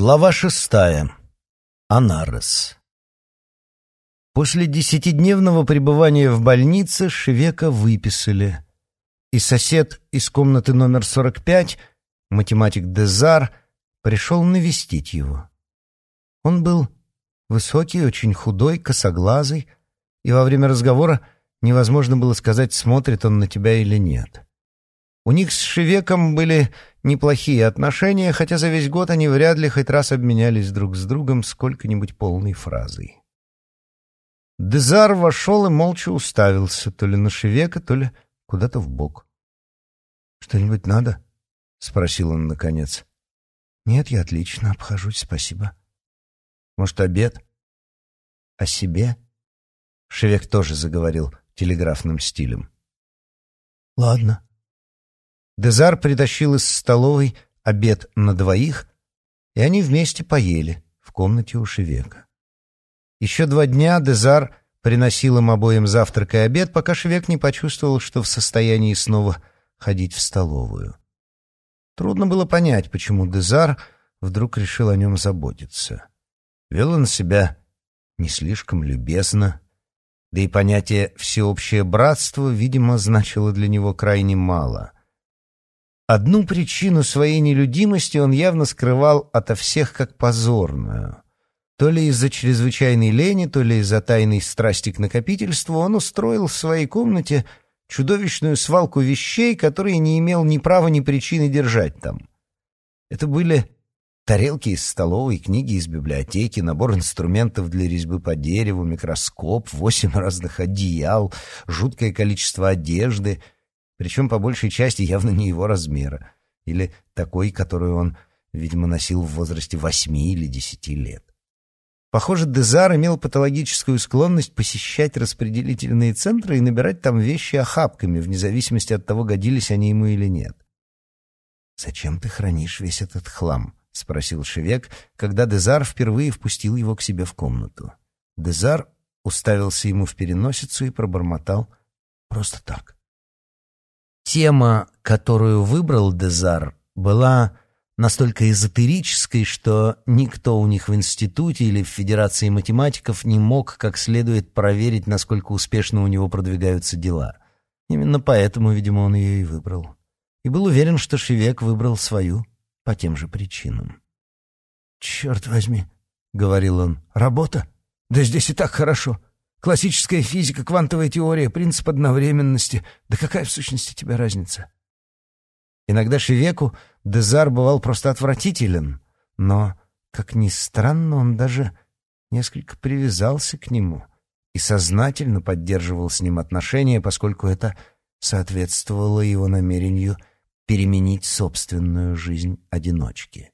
Глава шестая. Анарес. После десятидневного пребывания в больнице Шевека выписали. И сосед из комнаты номер 45, математик Дезар, пришел навестить его. Он был высокий, очень худой, косоглазый, и во время разговора невозможно было сказать, смотрит он на тебя или нет. У них с Шевеком были неплохие отношения, хотя за весь год они вряд ли хоть раз обменялись друг с другом сколько-нибудь полной фразой. Дезар вошел и молча уставился то ли на Шевека, то ли куда-то в бок. «Что-нибудь надо?» — спросил он наконец. «Нет, я отлично обхожусь, спасибо». «Может, обед?» «О себе?» Шевек тоже заговорил телеграфным стилем. «Ладно», Дезар притащил из столовой обед на двоих, и они вместе поели в комнате у Шевека. Еще два дня Дезар приносил им обоим завтрак и обед, пока Шевек не почувствовал, что в состоянии снова ходить в столовую. Трудно было понять, почему Дезар вдруг решил о нем заботиться. Вел он себя не слишком любезно, да и понятие «всеобщее братство», видимо, значило для него крайне мало — Одну причину своей нелюдимости он явно скрывал ото всех как позорную. То ли из-за чрезвычайной лени, то ли из-за тайной страсти к накопительству он устроил в своей комнате чудовищную свалку вещей, которые не имел ни права, ни причины держать там. Это были тарелки из столовой, книги из библиотеки, набор инструментов для резьбы по дереву, микроскоп, восемь разных одеял, жуткое количество одежды — причем по большей части явно не его размера, или такой, которую он, видимо, носил в возрасте восьми или десяти лет. Похоже, Дезар имел патологическую склонность посещать распределительные центры и набирать там вещи охапками, вне зависимости от того, годились они ему или нет. «Зачем ты хранишь весь этот хлам?» — спросил Шевек, когда Дезар впервые впустил его к себе в комнату. Дезар уставился ему в переносицу и пробормотал «просто так». Тема, которую выбрал Дезар, была настолько эзотерической, что никто у них в институте или в Федерации математиков не мог как следует проверить, насколько успешно у него продвигаются дела. Именно поэтому, видимо, он ее и выбрал. И был уверен, что Шевек выбрал свою по тем же причинам. «Черт возьми», — говорил он, — «работа? Да здесь и так хорошо. Классическая физика, квантовая теория, принцип одновременности. Да какая в сущности тебе разница? Иногда Шевеку Дезар бывал просто отвратителен, но, как ни странно, он даже несколько привязался к нему и сознательно поддерживал с ним отношения, поскольку это соответствовало его намерению переменить собственную жизнь одиночки.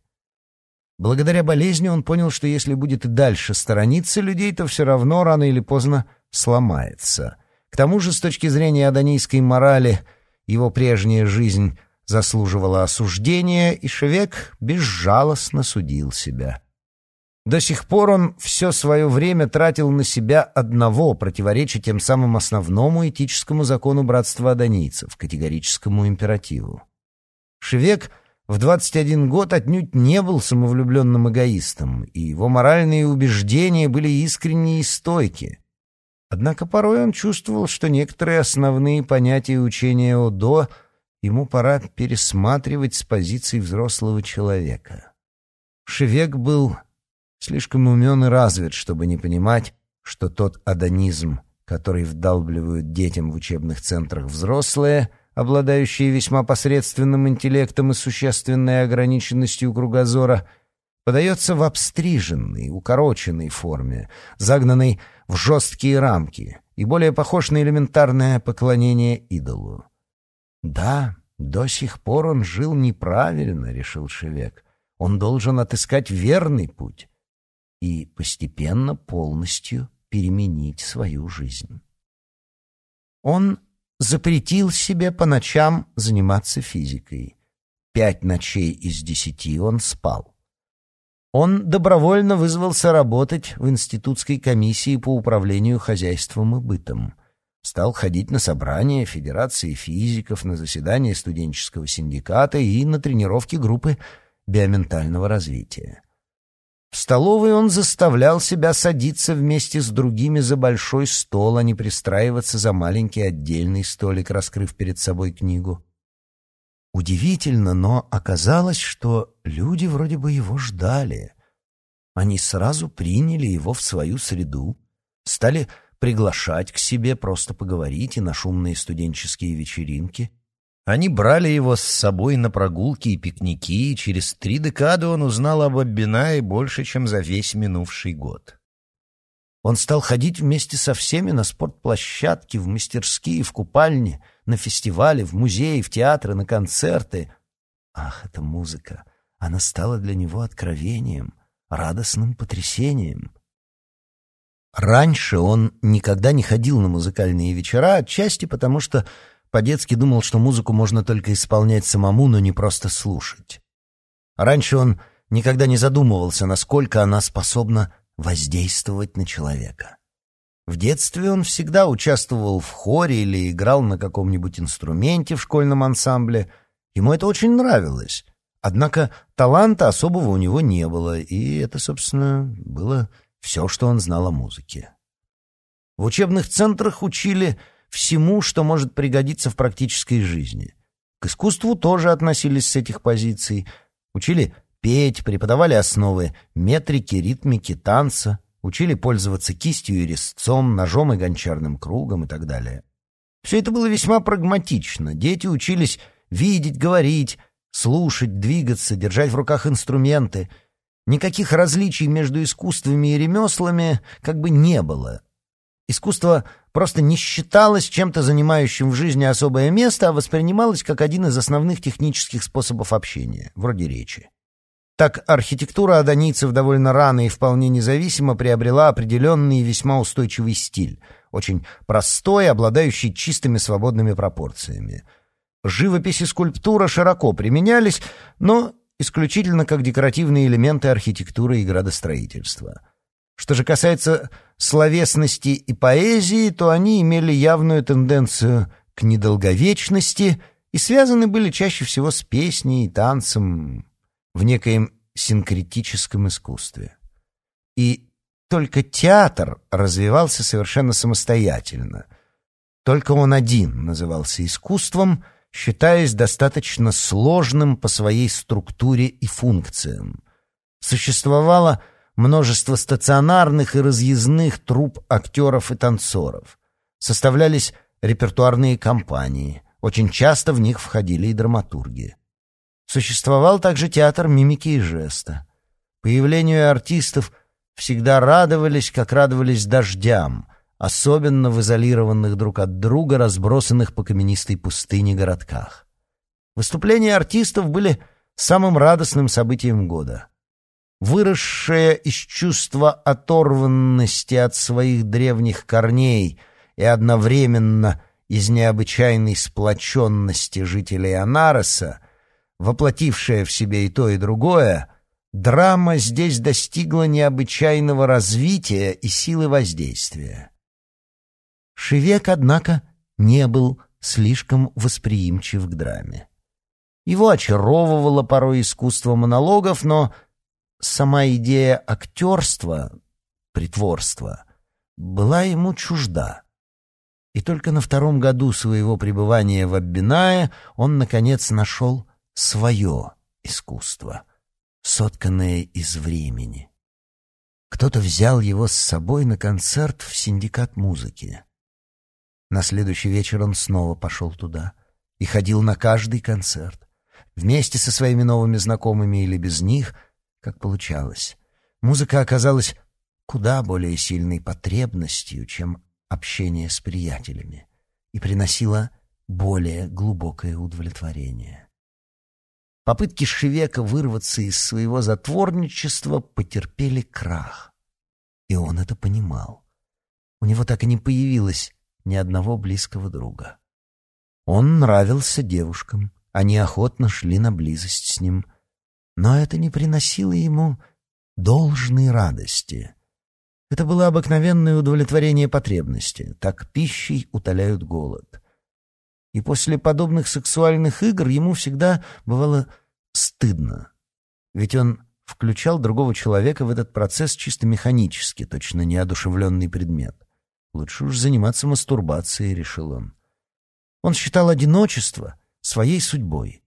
Благодаря болезни он понял, что если будет и дальше сторониться людей, то все равно рано или поздно сломается. К тому же, с точки зрения адонийской морали, его прежняя жизнь заслуживала осуждения, и Шевек безжалостно судил себя. До сих пор он все свое время тратил на себя одного, противоречия тем самым основному этическому закону братства адонийцев, категорическому императиву. Шевек — в 21 год отнюдь не был самовлюбленным эгоистом, и его моральные убеждения были искренние и стойки. Однако порой он чувствовал, что некоторые основные понятия учения Одо ему пора пересматривать с позиции взрослого человека. Шевек был слишком умен и развит, чтобы не понимать, что тот адонизм, который вдалбливают детям в учебных центрах взрослые — обладающие весьма посредственным интеллектом и существенной ограниченностью кругозора, подается в обстриженной, укороченной форме, загнанной в жесткие рамки и более похож на элементарное поклонение идолу. «Да, до сих пор он жил неправильно», — решил Шевек. «Он должен отыскать верный путь и постепенно полностью переменить свою жизнь». Он запретил себе по ночам заниматься физикой. Пять ночей из десяти он спал. Он добровольно вызвался работать в институтской комиссии по управлению хозяйством и бытом. Стал ходить на собрания Федерации физиков, на заседания студенческого синдиката и на тренировки группы биоментального развития. В столовой он заставлял себя садиться вместе с другими за большой стол, а не пристраиваться за маленький отдельный столик, раскрыв перед собой книгу. Удивительно, но оказалось, что люди вроде бы его ждали. Они сразу приняли его в свою среду, стали приглашать к себе просто поговорить и на шумные студенческие вечеринки. Они брали его с собой на прогулки и пикники, и через три декады он узнал об Аббинае больше, чем за весь минувший год. Он стал ходить вместе со всеми на спортплощадки, в мастерские, в купальни, на фестивали, в музеи, в театры, на концерты. Ах, эта музыка! Она стала для него откровением — радостным потрясением. Раньше он никогда не ходил на музыкальные вечера, отчасти потому, что по-детски думал, что музыку можно только исполнять самому, но не просто слушать. Раньше он никогда не задумывался, насколько она способна воздействовать на человека. В детстве он всегда участвовал в хоре или играл на каком-нибудь инструменте в школьном ансамбле. Ему это очень нравилось. Однако таланта особого у него не было, и это, собственно, было все, что он знал о музыке. В учебных центрах учили всему, что может пригодиться в практической жизни. К искусству тоже относились с этих позиций. Учили петь, преподавали основы метрики, ритмики, танца, учили пользоваться кистью и резцом, ножом и гончарным кругом и так далее. Все это было весьма прагматично. Дети учились видеть, говорить, слушать, двигаться, держать в руках инструменты. Никаких различий между искусствами и ремеслами как бы не было. Искусство просто не считалось чем-то занимающим в жизни особое место, а воспринималось как один из основных технических способов общения, вроде речи. Так архитектура адонийцев довольно рано и вполне независимо приобрела определенный и весьма устойчивый стиль, очень простой, обладающий чистыми свободными пропорциями — Живопись и скульптура широко применялись, но исключительно как декоративные элементы архитектуры и градостроительства. Что же касается словесности и поэзии, то они имели явную тенденцию к недолговечности и связаны были чаще всего с песней и танцем в некоем синкретическом искусстве. И только театр развивался совершенно самостоятельно. Только он один назывался искусством — считаясь достаточно сложным по своей структуре и функциям. Существовало множество стационарных и разъездных труп актеров и танцоров. Составлялись репертуарные компании, очень часто в них входили и драматурги. Существовал также театр мимики и жеста. Появлению артистов всегда радовались, как радовались дождям — особенно в изолированных друг от друга, разбросанных по каменистой пустыне городках. Выступления артистов были самым радостным событием года. Выросшее из чувства оторванности от своих древних корней и одновременно из необычайной сплоченности жителей Анароса, воплотившая в себе и то, и другое, драма здесь достигла необычайного развития и силы воздействия. Шевек, однако, не был слишком восприимчив к драме. Его очаровывало порой искусство монологов, но сама идея актерства, притворства, была ему чужда. И только на втором году своего пребывания в Аббинае он, наконец, нашел свое искусство, сотканное из времени. Кто-то взял его с собой на концерт в синдикат музыки. На следующий вечер он снова пошел туда и ходил на каждый концерт. Вместе со своими новыми знакомыми или без них, как получалось. Музыка оказалась куда более сильной потребностью, чем общение с приятелями, и приносила более глубокое удовлетворение. Попытки Шевека вырваться из своего затворничества потерпели крах, и он это понимал. У него так и не появилось ни одного близкого друга. Он нравился девушкам, они охотно шли на близость с ним, но это не приносило ему должной радости. Это было обыкновенное удовлетворение потребности, так пищей утоляют голод. И после подобных сексуальных игр ему всегда бывало стыдно, ведь он включал другого человека в этот процесс чисто механически, точно неодушевленный предмет. Лучше уж заниматься мастурбацией, решил он. Он считал одиночество своей судьбой.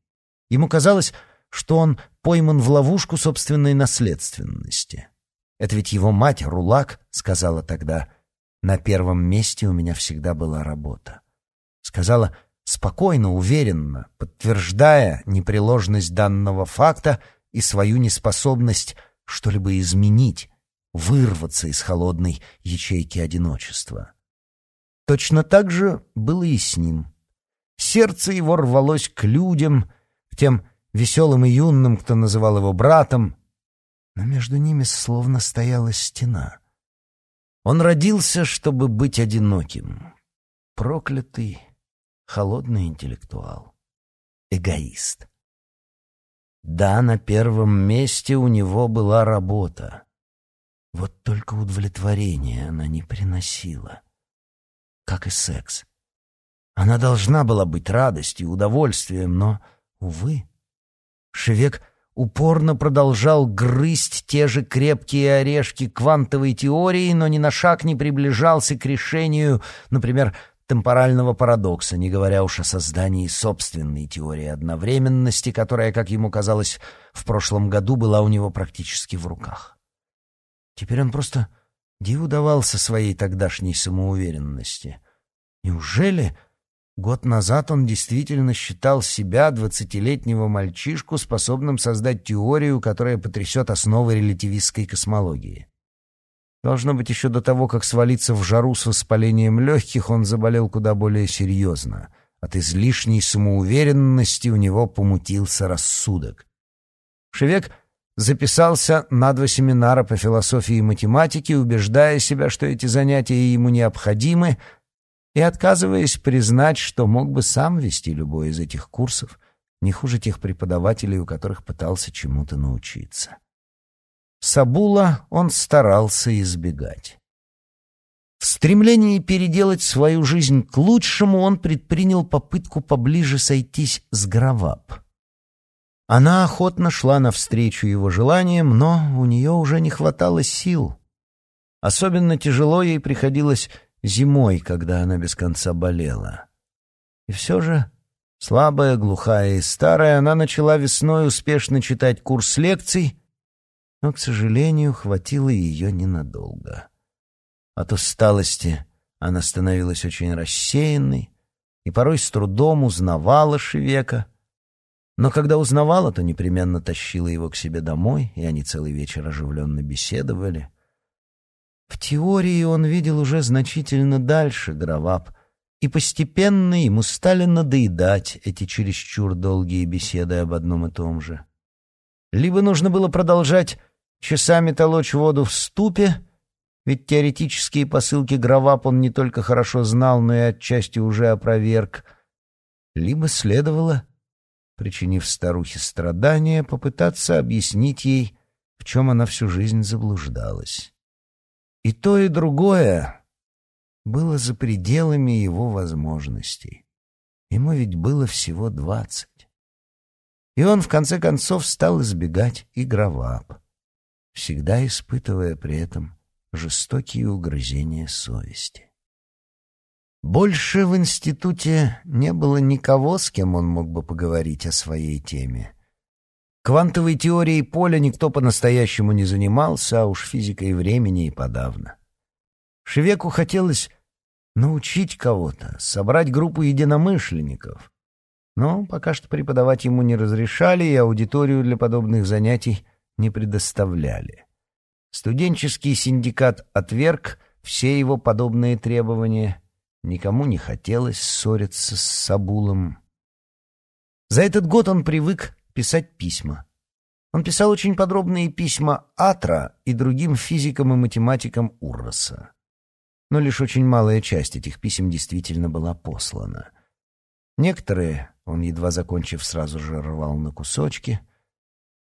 Ему казалось, что он пойман в ловушку собственной наследственности. Это ведь его мать, Рулак, сказала тогда, «На первом месте у меня всегда была работа». Сказала спокойно, уверенно, подтверждая непреложность данного факта и свою неспособность что-либо изменить, вырваться из холодной ячейки одиночества. Точно так же было и с ним. Сердце его рвалось к людям, к тем веселым и юным, кто называл его братом, но между ними словно стояла стена. Он родился, чтобы быть одиноким. Проклятый, холодный интеллектуал. Эгоист. Да, на первом месте у него была работа. Вот только удовлетворения она не приносила. Как и секс. Она должна была быть радостью, удовольствием, но, увы, Шевек упорно продолжал грызть те же крепкие орешки квантовой теории, но ни на шаг не приближался к решению, например, темпорального парадокса, не говоря уж о создании собственной теории одновременности, которая, как ему казалось, в прошлом году была у него практически в руках. Теперь он просто диву давался своей тогдашней самоуверенности. Неужели Год назад он действительно считал себя, двадцатилетнего мальчишку, способным создать теорию, которая потрясет основы релятивистской космологии. Должно быть, еще до того, как свалиться в жару с воспалением легких, он заболел куда более серьезно. От излишней самоуверенности у него помутился рассудок. Шевек записался на два семинара по философии и математике, убеждая себя, что эти занятия ему необходимы, и отказываясь признать, что мог бы сам вести любой из этих курсов, не хуже тех преподавателей, у которых пытался чему-то научиться. Сабула он старался избегать. В стремлении переделать свою жизнь к лучшему он предпринял попытку поближе сойтись с Граваб. Она охотно шла навстречу его желаниям, но у нее уже не хватало сил. Особенно тяжело ей приходилось зимой, когда она без конца болела. И все же, слабая, глухая и старая, она начала весной успешно читать курс лекций, но, к сожалению, хватило ее ненадолго. От усталости она становилась очень рассеянной и порой с трудом узнавала Шевека, но когда узнавала, то непременно тащила его к себе домой, и они целый вечер оживленно беседовали — в теории он видел уже значительно дальше Граваб, и постепенно ему стали надоедать эти чересчур долгие беседы об одном и том же. Либо нужно было продолжать часами толочь воду в ступе, ведь теоретические посылки Гравап он не только хорошо знал, но и отчасти уже опроверг, либо следовало, причинив старухе страдания, попытаться объяснить ей, в чем она всю жизнь заблуждалась. И то, и другое было за пределами его возможностей. Ему ведь было всего двадцать. И он, в конце концов, стал избегать игровап, всегда испытывая при этом жестокие угрызения совести. Больше в институте не было никого, с кем он мог бы поговорить о своей теме. Квантовой теорией поля никто по-настоящему не занимался, а уж физикой времени и подавно. Шевеку хотелось научить кого-то, собрать группу единомышленников. Но пока что преподавать ему не разрешали и аудиторию для подобных занятий не предоставляли. Студенческий синдикат отверг все его подобные требования. Никому не хотелось ссориться с Сабулом. За этот год он привык писать письма. Он писал очень подробные письма Атра и другим физикам и математикам Урроса. Но лишь очень малая часть этих писем действительно была послана. Некоторые он, едва закончив, сразу же рвал на кусочки.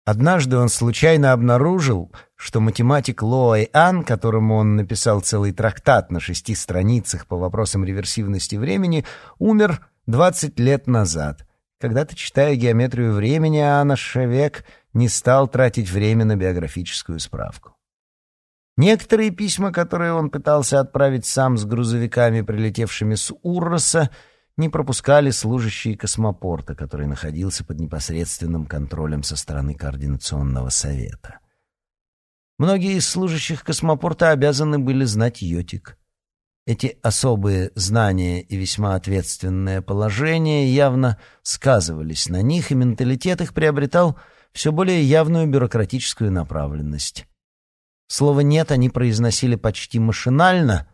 Однажды он случайно обнаружил, что математик Лоай Ан, которому он написал целый трактат на шести страницах по вопросам реверсивности времени, умер 20 лет назад — когда-то, читая геометрию времени, Анна Шевек не стал тратить время на биографическую справку. Некоторые письма, которые он пытался отправить сам с грузовиками, прилетевшими с Урроса, не пропускали служащие космопорта, который находился под непосредственным контролем со стороны Координационного совета. Многие из служащих космопорта обязаны были знать йотик. Эти особые знания и весьма ответственное положение явно сказывались на них, и менталитет их приобретал все более явную бюрократическую направленность. Слово «нет» они произносили почти машинально,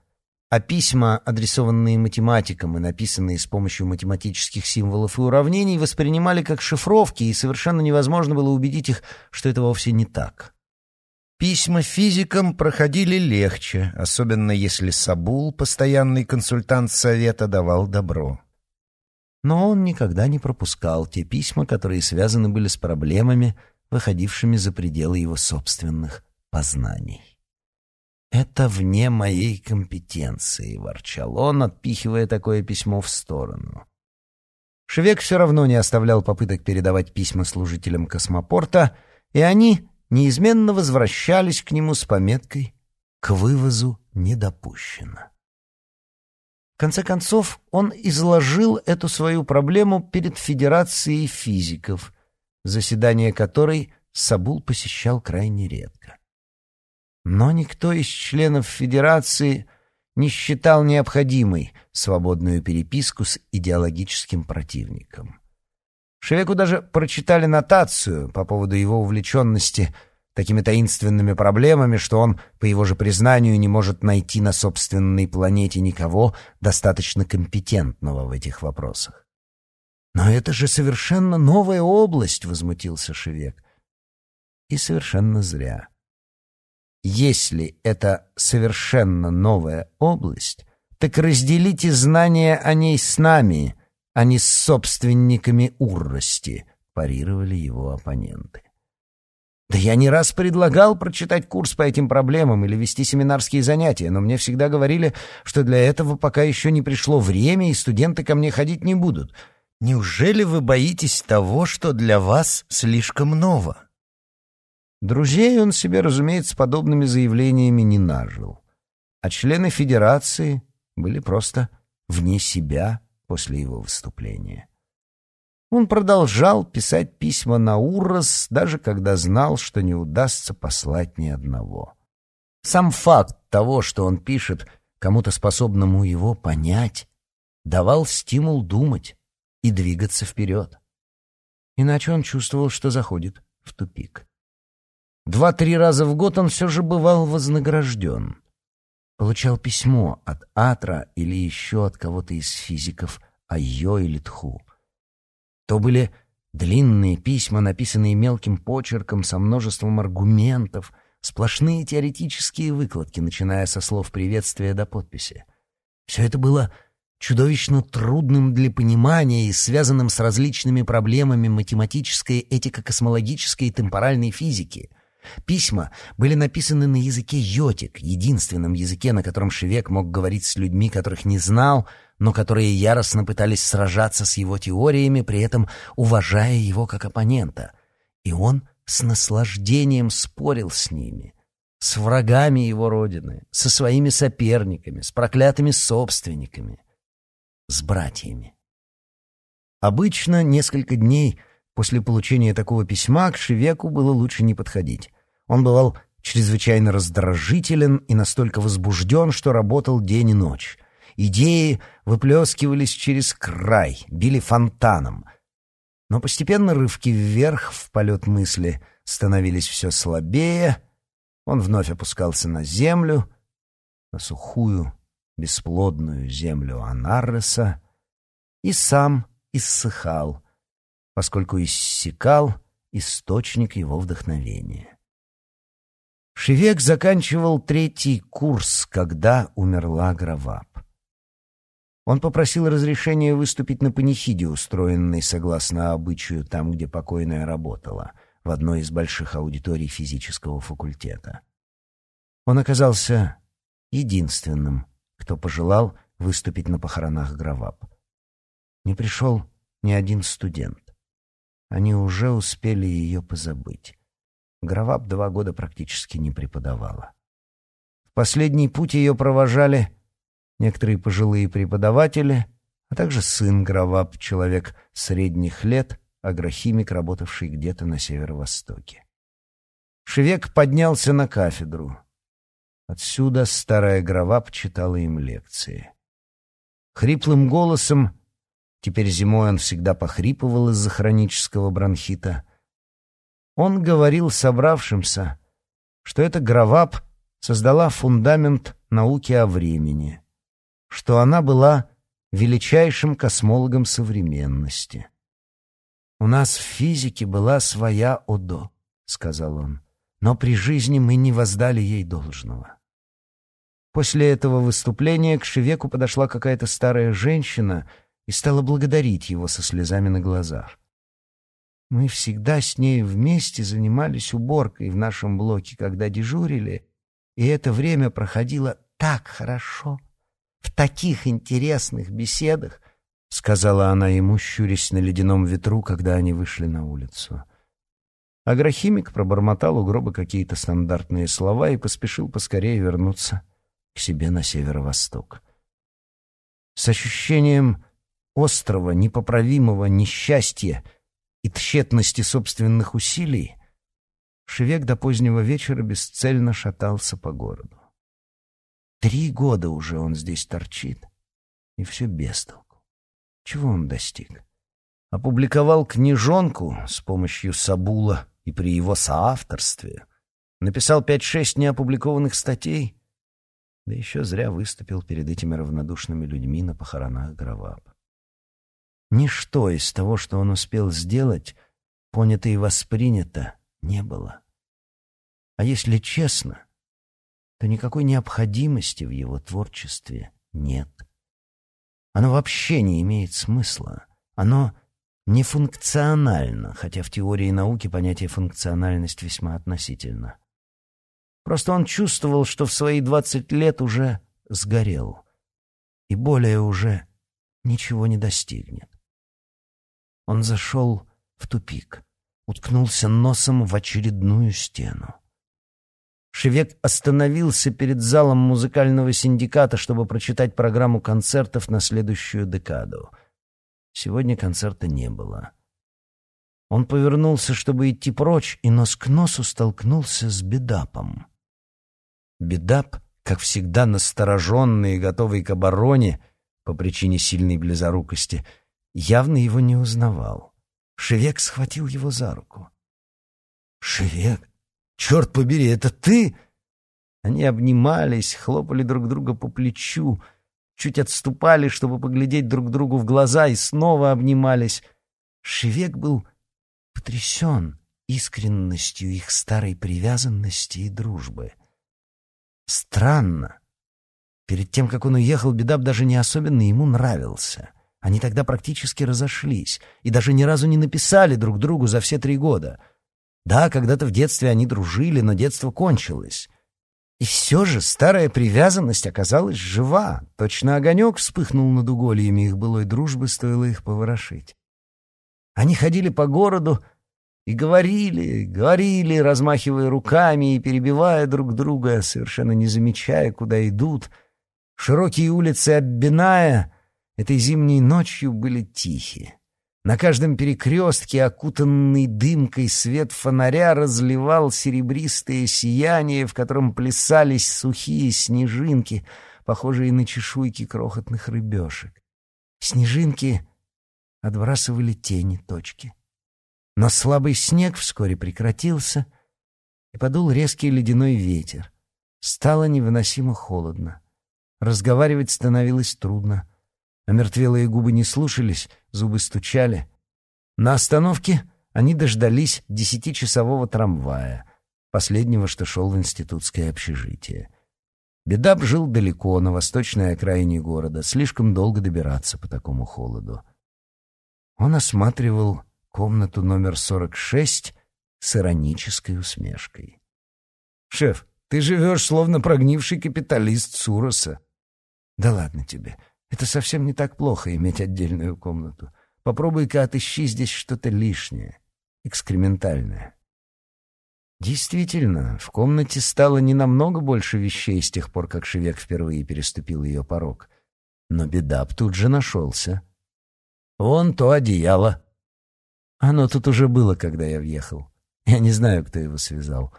а письма, адресованные математикам и написанные с помощью математических символов и уравнений, воспринимали как шифровки, и совершенно невозможно было убедить их, что это вовсе не так. Письма физикам проходили легче, особенно если Сабул, постоянный консультант совета, давал добро. Но он никогда не пропускал те письма, которые связаны были с проблемами, выходившими за пределы его собственных познаний. «Это вне моей компетенции», — ворчал он, отпихивая такое письмо в сторону. Швек все равно не оставлял попыток передавать письма служителям космопорта, и они неизменно возвращались к нему с пометкой «К вывозу не допущено». В конце концов, он изложил эту свою проблему перед Федерацией физиков, заседание которой Сабул посещал крайне редко. Но никто из членов Федерации не считал необходимой свободную переписку с идеологическим противником. Шевеку даже прочитали нотацию по поводу его увлеченности такими таинственными проблемами, что он, по его же признанию, не может найти на собственной планете никого достаточно компетентного в этих вопросах. «Но это же совершенно новая область!» — возмутился Шевек. И совершенно зря. Если это совершенно новая область, так разделите знания о ней с нами — а не с собственниками уррости, парировали его оппоненты. Да я не раз предлагал прочитать курс по этим проблемам или вести семинарские занятия, но мне всегда говорили, что для этого пока еще не пришло время, и студенты ко мне ходить не будут. Неужели вы боитесь того, что для вас слишком ново? Друзей он себе, разумеется, подобными заявлениями не нажил. А члены Федерации были просто вне себя после его выступления. Он продолжал писать письма на Урос, даже когда знал, что не удастся послать ни одного. Сам факт того, что он пишет кому-то способному его понять, давал стимул думать и двигаться вперед. Иначе он чувствовал, что заходит в тупик. Два-три раза в год он все же бывал вознагражден получал письмо от Атра или еще от кого-то из физиков Айо или Тху. То были длинные письма, написанные мелким почерком со множеством аргументов, сплошные теоретические выкладки, начиная со слов приветствия до подписи. Все это было чудовищно трудным для понимания и связанным с различными проблемами математической, этико-космологической и темпоральной физики — Письма были написаны на языке йотик, единственном языке, на котором Шевек мог говорить с людьми, которых не знал, но которые яростно пытались сражаться с его теориями, при этом уважая его как оппонента. И он с наслаждением спорил с ними, с врагами его родины, со своими соперниками, с проклятыми собственниками, с братьями. Обычно несколько дней — После получения такого письма к Шевеку было лучше не подходить. Он бывал чрезвычайно раздражителен и настолько возбужден, что работал день и ночь. Идеи выплескивались через край, били фонтаном. Но постепенно рывки вверх в полет мысли становились все слабее. Он вновь опускался на землю, на сухую, бесплодную землю Анарреса, и сам иссыхал — поскольку иссякал источник его вдохновения. Шевек заканчивал третий курс, когда умерла Гравап. Он попросил разрешения выступить на панихиде, устроенной согласно обычаю там, где покойная работала, в одной из больших аудиторий физического факультета. Он оказался единственным, кто пожелал выступить на похоронах Гравап. Не пришел ни один студент. Они уже успели ее позабыть. Граваб два года практически не преподавала. В последний путь ее провожали некоторые пожилые преподаватели, а также сын Граваб, человек средних лет, агрохимик, работавший где-то на северо-востоке. Шевек поднялся на кафедру. Отсюда старая Граваб читала им лекции. Хриплым голосом, теперь зимой он всегда похрипывал из-за хронического бронхита, он говорил собравшимся, что эта Граваб создала фундамент науки о времени, что она была величайшим космологом современности. «У нас в физике была своя ОДО», — сказал он, «но при жизни мы не воздали ей должного». После этого выступления к Шевеку подошла какая-то старая женщина и стала благодарить его со слезами на глазах. Мы всегда с ней вместе занимались уборкой в нашем блоке, когда дежурили, и это время проходило так хорошо, в таких интересных беседах, — сказала она ему, щурясь на ледяном ветру, когда они вышли на улицу. Агрохимик пробормотал у гроба какие-то стандартные слова и поспешил поскорее вернуться к себе на северо-восток. С ощущением острого, непоправимого несчастья и тщетности собственных усилий Шевек до позднего вечера бесцельно шатался по городу. Три года уже он здесь торчит, и все без толку. Чего он достиг? Опубликовал книжонку с помощью Сабула и при его соавторстве. Написал пять-шесть неопубликованных статей — да еще зря выступил перед этими равнодушными людьми на похоронах Граваб. Ничто из того, что он успел сделать, понято и воспринято, не было. А если честно, то никакой необходимости в его творчестве нет. Оно вообще не имеет смысла. Оно нефункционально, хотя в теории науки понятие функциональность весьма относительно. Просто он чувствовал, что в свои двадцать лет уже сгорел и более уже ничего не достигнет. Он зашел в тупик, уткнулся носом в очередную стену. Шевек остановился перед залом музыкального синдиката, чтобы прочитать программу концертов на следующую декаду. Сегодня концерта не было. Он повернулся, чтобы идти прочь, и нос к носу столкнулся с бедапом. Бедап, как всегда настороженный и готовый к обороне по причине сильной близорукости, явно его не узнавал. Шевек схватил его за руку. «Шевек, черт побери, это ты?» Они обнимались, хлопали друг друга по плечу, чуть отступали, чтобы поглядеть друг другу в глаза, и снова обнимались. Шевек был потрясен искренностью их старой привязанности и дружбы. Странно. Перед тем, как он уехал, Бедап даже не особенно ему нравился. Они тогда практически разошлись и даже ни разу не написали друг другу за все три года. Да, когда-то в детстве они дружили, но детство кончилось. И все же старая привязанность оказалась жива. Точно огонек вспыхнул над угольями их былой дружбы, стоило их поворошить. Они ходили по городу, и говорили, говорили, размахивая руками и перебивая друг друга, совершенно не замечая, куда идут. Широкие улицы Аббиная этой зимней ночью были тихи. На каждом перекрестке, окутанный дымкой, свет фонаря разливал серебристое сияние, в котором плясались сухие снежинки, похожие на чешуйки крохотных рыбешек. Снежинки отбрасывали тени точки — но слабый снег вскоре прекратился, и подул резкий ледяной ветер. Стало невыносимо холодно. Разговаривать становилось трудно. Омертвелые губы не слушались, зубы стучали. На остановке они дождались десятичасового трамвая, последнего, что шел в институтское общежитие. Бедап жил далеко, на восточной окраине города, слишком долго добираться по такому холоду. Он осматривал комнату номер 46 с иронической усмешкой. «Шеф, ты живешь, словно прогнивший капиталист Суроса». «Да ладно тебе. Это совсем не так плохо, иметь отдельную комнату. Попробуй-ка отыщи здесь что-то лишнее. экскрементальная. Действительно, в комнате стало не намного больше вещей с тех пор, как Шевек впервые переступил ее порог. Но Бедап тут же нашелся. «Вон то одеяло». Оно тут уже было, когда я въехал. Я не знаю, кто его связал.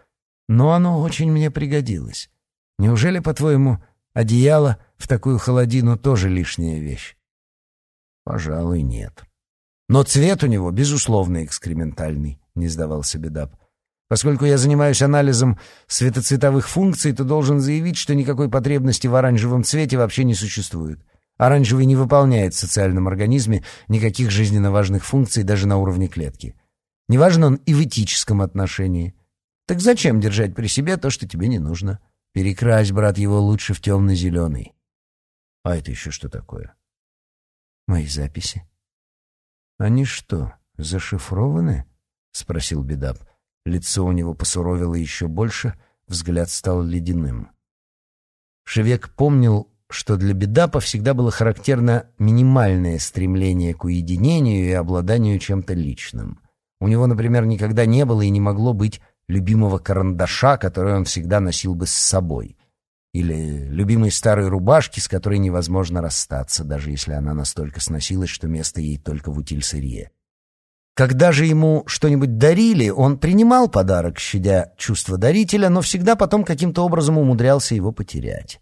Но оно очень мне пригодилось. Неужели, по-твоему, одеяло в такую холодину тоже лишняя вещь? Пожалуй, нет. Но цвет у него, безусловно, экскрементальный, не сдавался Бедап. Поскольку я занимаюсь анализом светоцветовых функций, то должен заявить, что никакой потребности в оранжевом цвете вообще не существует. Оранжевый не выполняет в социальном организме никаких жизненно важных функций даже на уровне клетки. Неважно он и в этическом отношении. Так зачем держать при себе то, что тебе не нужно? Перекрась, брат, его лучше в темно-зеленый. А это еще что такое? Мои записи. Они что, зашифрованы? — спросил Бедап. Лицо у него посуровило еще больше, взгляд стал ледяным. Шевек помнил, что для Бедапа всегда было характерно минимальное стремление к уединению и обладанию чем-то личным. У него, например, никогда не было и не могло быть любимого карандаша, который он всегда носил бы с собой, или любимой старой рубашки, с которой невозможно расстаться, даже если она настолько сносилась, что место ей только в утильсырье. Когда же ему что-нибудь дарили, он принимал подарок, щадя чувство дарителя, но всегда потом каким-то образом умудрялся его потерять.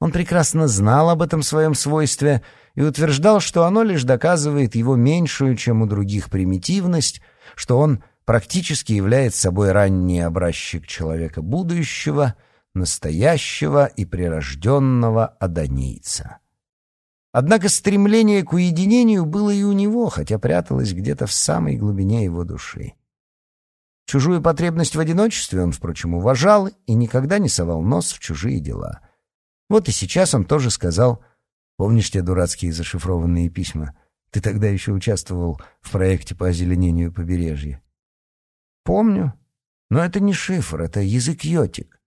Он прекрасно знал об этом своем свойстве и утверждал, что оно лишь доказывает его меньшую, чем у других, примитивность, что он практически является собой ранний образчик человека будущего, настоящего и прирожденного адонийца. Однако стремление к уединению было и у него, хотя пряталось где-то в самой глубине его души. Чужую потребность в одиночестве он, впрочем, уважал и никогда не совал нос в чужие дела. Вот и сейчас он тоже сказал, помнишь те дурацкие зашифрованные письма? Ты тогда еще участвовал в проекте по озеленению побережья. Помню, но это не шифр, это язык йотик.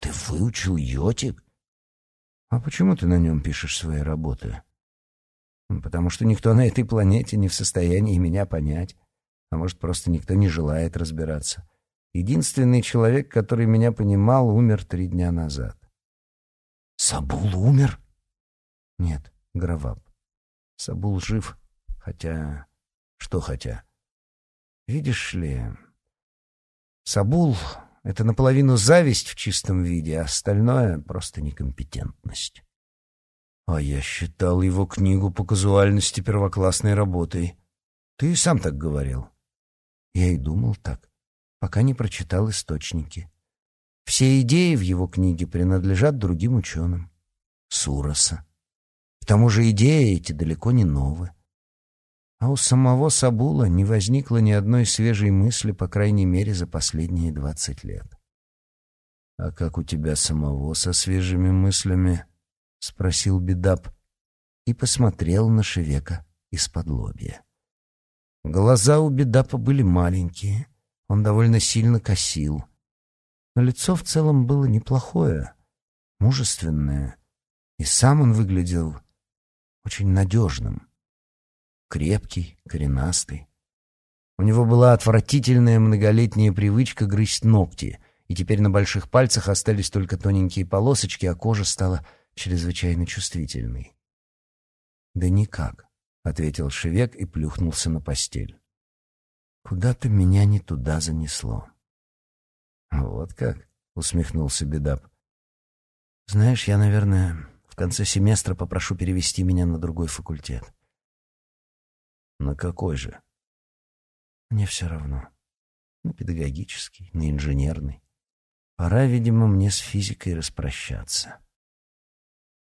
Ты выучил йотик? «А почему ты на нем пишешь свои работы?» «Потому что никто на этой планете не в состоянии меня понять. А может, просто никто не желает разбираться. Единственный человек, который меня понимал, умер три дня назад». «Сабул умер?» «Нет, Граваб. Сабул жив, хотя... Что хотя? Видишь ли, Сабул это наполовину зависть в чистом виде, а остальное — просто некомпетентность. А я считал его книгу по казуальности первоклассной работой. Ты и сам так говорил. Я и думал так, пока не прочитал источники. Все идеи в его книге принадлежат другим ученым. Суроса. К тому же идеи эти далеко не новые. А у самого Сабула не возникло ни одной свежей мысли, по крайней мере, за последние двадцать лет. «А как у тебя самого со свежими мыслями?» — спросил Бедап и посмотрел на Шевека из-под лобья. Глаза у Бедапа были маленькие, он довольно сильно косил. Но лицо в целом было неплохое, мужественное, и сам он выглядел очень надежным крепкий, коренастый. У него была отвратительная многолетняя привычка грызть ногти, и теперь на больших пальцах остались только тоненькие полосочки, а кожа стала чрезвычайно чувствительной. «Да никак», — ответил Шевек и плюхнулся на постель. «Куда-то меня не туда занесло». «Вот как?» — усмехнулся Бедап. «Знаешь, я, наверное, в конце семестра попрошу перевести меня на другой факультет. На какой же? Мне все равно. На педагогический, на инженерный. Пора, видимо, мне с физикой распрощаться.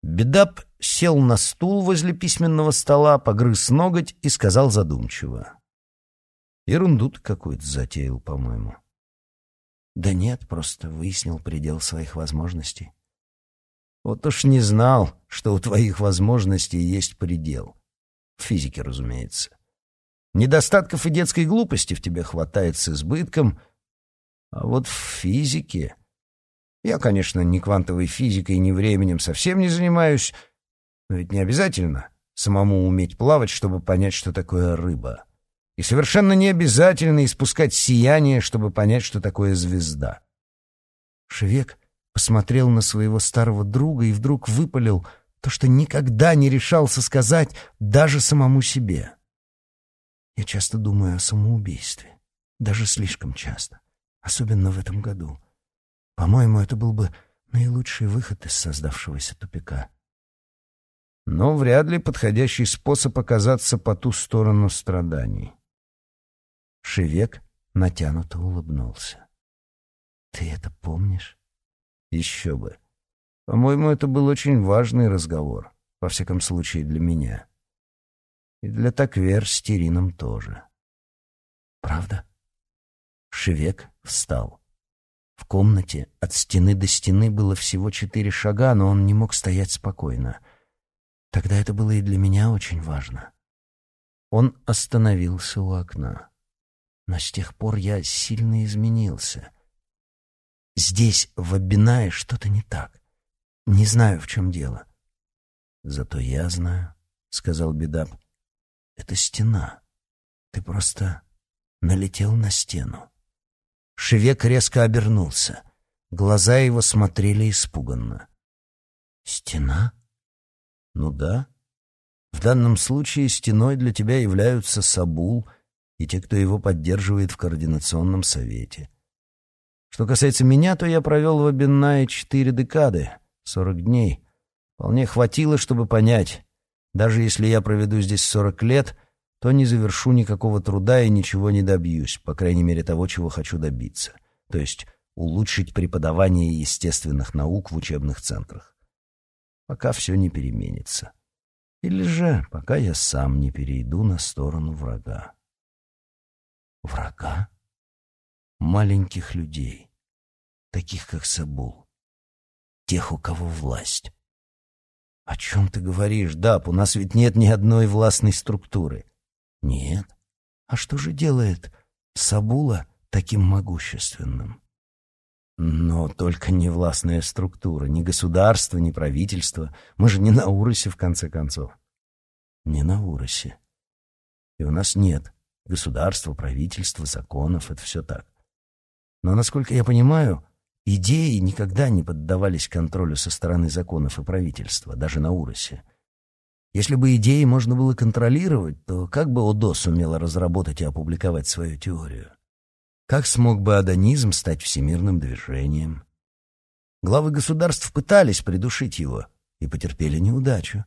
Бедап сел на стул возле письменного стола, погрыз ноготь и сказал задумчиво. Ерунду какую-то затеял, по-моему. Да нет, просто выяснил предел своих возможностей. Вот уж не знал, что у твоих возможностей есть предел. В физике, разумеется. Недостатков и детской глупости в тебе хватает с избытком, а вот в физике... Я, конечно, ни квантовой физикой, ни временем совсем не занимаюсь, но ведь не обязательно самому уметь плавать, чтобы понять, что такое рыба. И совершенно не обязательно испускать сияние, чтобы понять, что такое звезда. Шевек посмотрел на своего старого друга и вдруг выпалил то, что никогда не решался сказать даже самому себе. Я часто думаю о самоубийстве, даже слишком часто, особенно в этом году. По-моему, это был бы наилучший выход из создавшегося тупика. Но вряд ли подходящий способ оказаться по ту сторону страданий. Шевек натянуто улыбнулся. «Ты это помнишь?» «Еще бы. По-моему, это был очень важный разговор, во всяком случае для меня. И для Таквер с Терином тоже». «Правда?» Шевек встал. В комнате от стены до стены было всего четыре шага, но он не мог стоять спокойно. Тогда это было и для меня очень важно. Он остановился у окна. Но с тех пор я сильно изменился. Здесь, в Абинае, что-то не так. Не знаю, в чем дело. Зато я знаю, — сказал Бедап. Это стена. Ты просто налетел на стену. Шевек резко обернулся. Глаза его смотрели испуганно. «Стена?» «Ну да. В данном случае стеной для тебя являются Сабул и те, кто его поддерживает в Координационном совете. Что касается меня, то я провел в Абиннае четыре декады, сорок дней. Вполне хватило, чтобы понять, даже если я проведу здесь сорок лет — то не завершу никакого труда и ничего не добьюсь, по крайней мере того, чего хочу добиться, то есть улучшить преподавание естественных наук в учебных центрах. Пока все не переменится. Или же, пока я сам не перейду на сторону врага. Врага? Маленьких людей, таких как Сабул, тех, у кого власть. О чем ты говоришь, Даб? У нас ведь нет ни одной властной структуры. Нет. А что же делает Сабула таким могущественным? Но только не властная структура, ни государство, ни правительство. Мы же не на Уросе, в конце концов. Не на Уросе. И у нас нет государства, правительства, законов, это все так. Но, насколько я понимаю, идеи никогда не поддавались контролю со стороны законов и правительства, даже на Уросе. Если бы идеи можно было контролировать, то как бы Одо сумела разработать и опубликовать свою теорию? Как смог бы адонизм стать всемирным движением? Главы государств пытались придушить его и потерпели неудачу.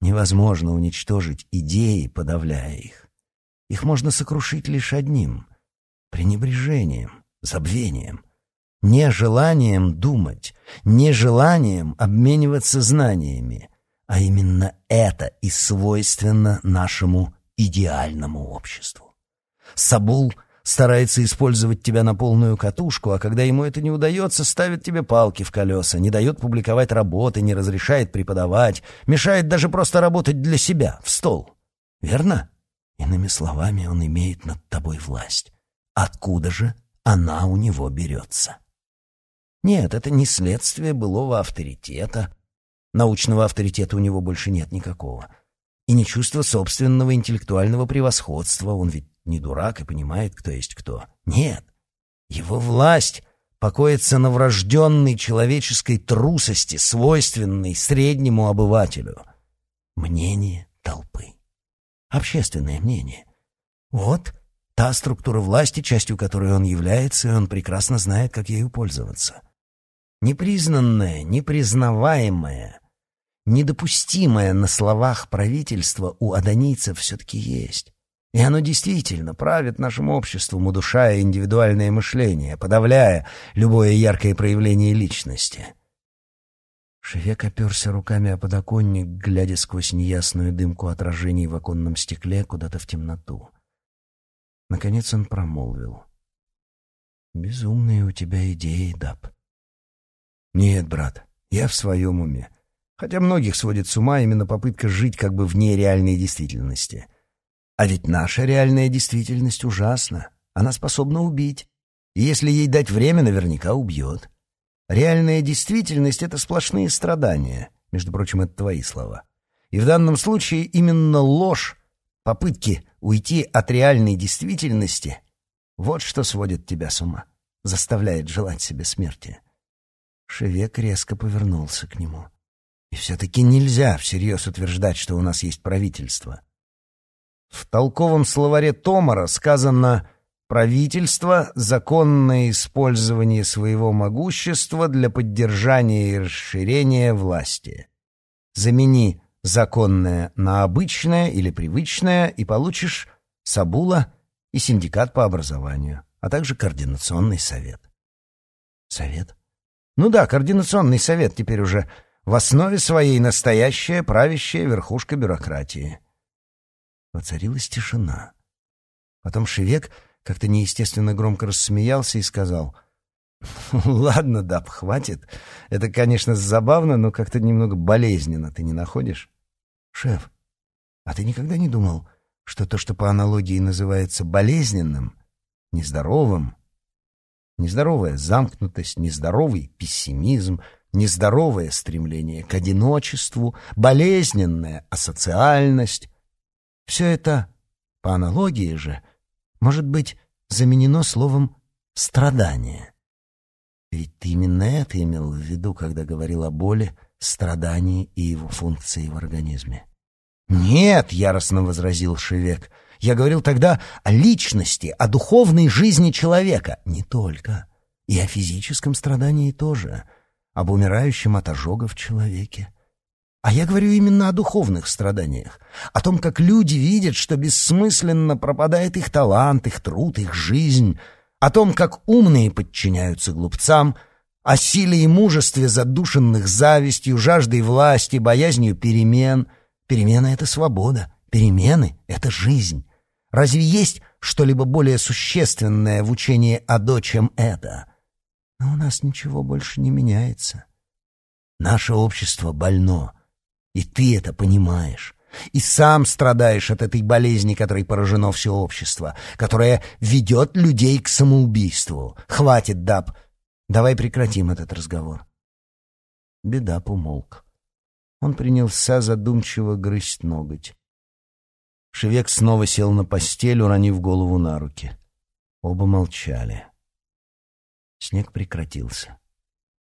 Невозможно уничтожить идеи, подавляя их. Их можно сокрушить лишь одним — пренебрежением, забвением, нежеланием думать, нежеланием обмениваться знаниями — а именно это и свойственно нашему идеальному обществу. Сабул старается использовать тебя на полную катушку, а когда ему это не удается, ставит тебе палки в колеса, не дает публиковать работы, не разрешает преподавать, мешает даже просто работать для себя, в стол. Верно? Иными словами, он имеет над тобой власть. Откуда же она у него берется? Нет, это не следствие былого авторитета, Научного авторитета у него больше нет никакого. И не чувство собственного интеллектуального превосходства. Он ведь не дурак и понимает, кто есть кто. Нет. Его власть покоится на врожденной человеческой трусости, свойственной среднему обывателю. Мнение толпы. Общественное мнение. Вот та структура власти, частью которой он является, и он прекрасно знает, как ею пользоваться. Непризнанное, непризнаваемое, недопустимое на словах правительство у адонийцев все-таки есть. И оно действительно правит нашим обществом, удушая индивидуальное мышление, подавляя любое яркое проявление личности. Шевек оперся руками о подоконник, глядя сквозь неясную дымку отражений в оконном стекле куда-то в темноту. Наконец он промолвил. «Безумные у тебя идеи, Даб». «Нет, брат, я в своем уме. Хотя многих сводит с ума именно попытка жить как бы вне реальной действительности. А ведь наша реальная действительность ужасна. Она способна убить. И если ей дать время, наверняка убьет. Реальная действительность — это сплошные страдания. Между прочим, это твои слова. И в данном случае именно ложь, попытки уйти от реальной действительности — вот что сводит тебя с ума, заставляет желать себе смерти. Шевек резко повернулся к нему. И все-таки нельзя всерьез утверждать, что у нас есть правительство. В толковом словаре Томара сказано «правительство — законное использование своего могущества для поддержания и расширения власти». Замени законное на обычное или привычное и получишь Сабула и синдикат по образованию, а также координационный совет. Совет? Ну да, координационный совет теперь уже в основе своей настоящая правящая верхушка бюрократии. Воцарилась тишина. Потом Шевек как-то неестественно громко рассмеялся и сказал, «Ладно, Даб, хватит. Это, конечно, забавно, но как-то немного болезненно, ты не находишь?» «Шеф, а ты никогда не думал, что то, что по аналогии называется болезненным, нездоровым, нездоровая замкнутость, нездоровый пессимизм, нездоровое стремление к одиночеству, болезненная асоциальность, все это, по аналогии же, может быть заменено словом «страдание». Ведь ты именно это имел в виду, когда говорил о боли, страдании и его функции в организме. «Нет!» — яростно возразил Шевек. «Я говорил тогда о личности, о духовной жизни человека. Не только. И о физическом страдании тоже. Об умирающем от ожога в человеке. А я говорю именно о духовных страданиях, о том, как люди видят, что бессмысленно пропадает их талант, их труд, их жизнь, о том, как умные подчиняются глупцам, о силе и мужестве задушенных завистью, жаждой власти, боязнью перемен. Перемена — это свобода, перемены — это жизнь. Разве есть что-либо более существенное в учении Адо, чем это? Но у нас ничего больше не меняется. Наше общество больно, и ты это понимаешь. И сам страдаешь от этой болезни, которой поражено все общество, которая ведет людей к самоубийству. Хватит, Даб. Давай прекратим этот разговор. Бедап умолк. Он принялся задумчиво грызть ноготь. Шевек снова сел на постель, уронив голову на руки. Оба молчали. Снег прекратился.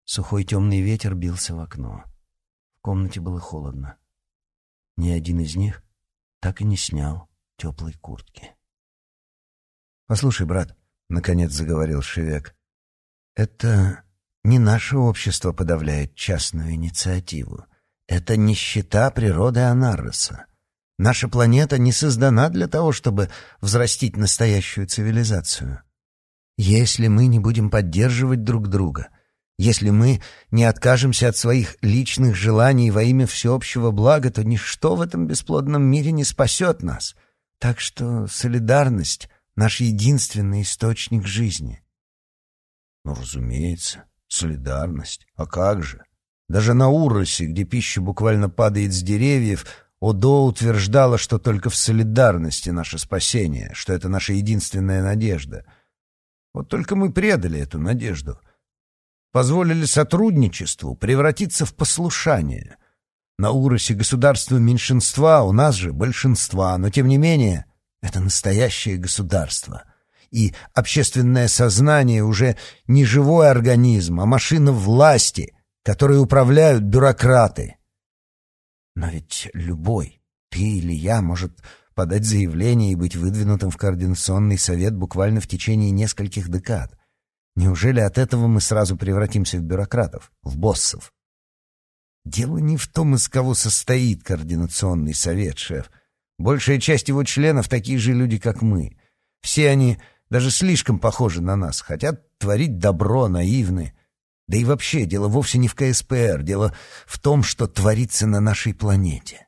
Сухой темный ветер бился в окно. В комнате было холодно. Ни один из них так и не снял теплой куртки. «Послушай, брат», — наконец заговорил Шевек, — «это не наше общество подавляет частную инициативу. Это нищета природы Анарроса. Наша планета не создана для того, чтобы взрастить настоящую цивилизацию. Если мы не будем поддерживать друг друга — если мы не откажемся от своих личных желаний во имя всеобщего блага, то ничто в этом бесплодном мире не спасет нас. Так что солидарность — наш единственный источник жизни. Ну, разумеется, солидарность. А как же? Даже на Уросе, где пища буквально падает с деревьев, Одо утверждала, что только в солидарности наше спасение, что это наша единственная надежда. Вот только мы предали эту надежду — позволили сотрудничеству превратиться в послушание. На Уросе государство меньшинства, у нас же большинства, но тем не менее это настоящее государство. И общественное сознание уже не живой организм, а машина власти, которой управляют бюрократы. Но ведь любой, ты или я, может подать заявление и быть выдвинутым в Координационный совет буквально в течение нескольких декад. Неужели от этого мы сразу превратимся в бюрократов, в боссов? Дело не в том, из кого состоит координационный совет, шеф. Большая часть его членов такие же люди, как мы. Все они даже слишком похожи на нас, хотят творить добро, наивны. Да и вообще, дело вовсе не в КСПР, дело в том, что творится на нашей планете.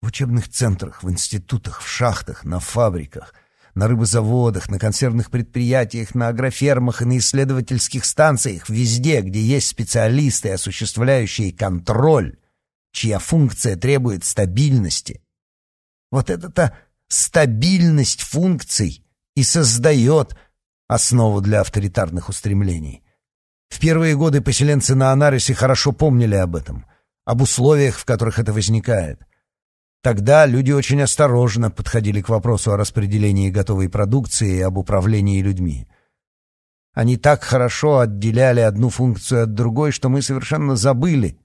В учебных центрах, в институтах, в шахтах, на фабриках — на рыбозаводах, на консервных предприятиях, на агрофермах и на исследовательских станциях, везде, где есть специалисты, осуществляющие контроль, чья функция требует стабильности. Вот эта стабильность функций и создает основу для авторитарных устремлений. Первые годы поселенцы на Анарисе хорошо помнили об этом, об условиях, в которых это возникает. Тогда люди очень осторожно подходили к вопросу о распределении готовой продукции и об управлении людьми. Они так хорошо отделяли одну функцию от другой, что мы совершенно забыли.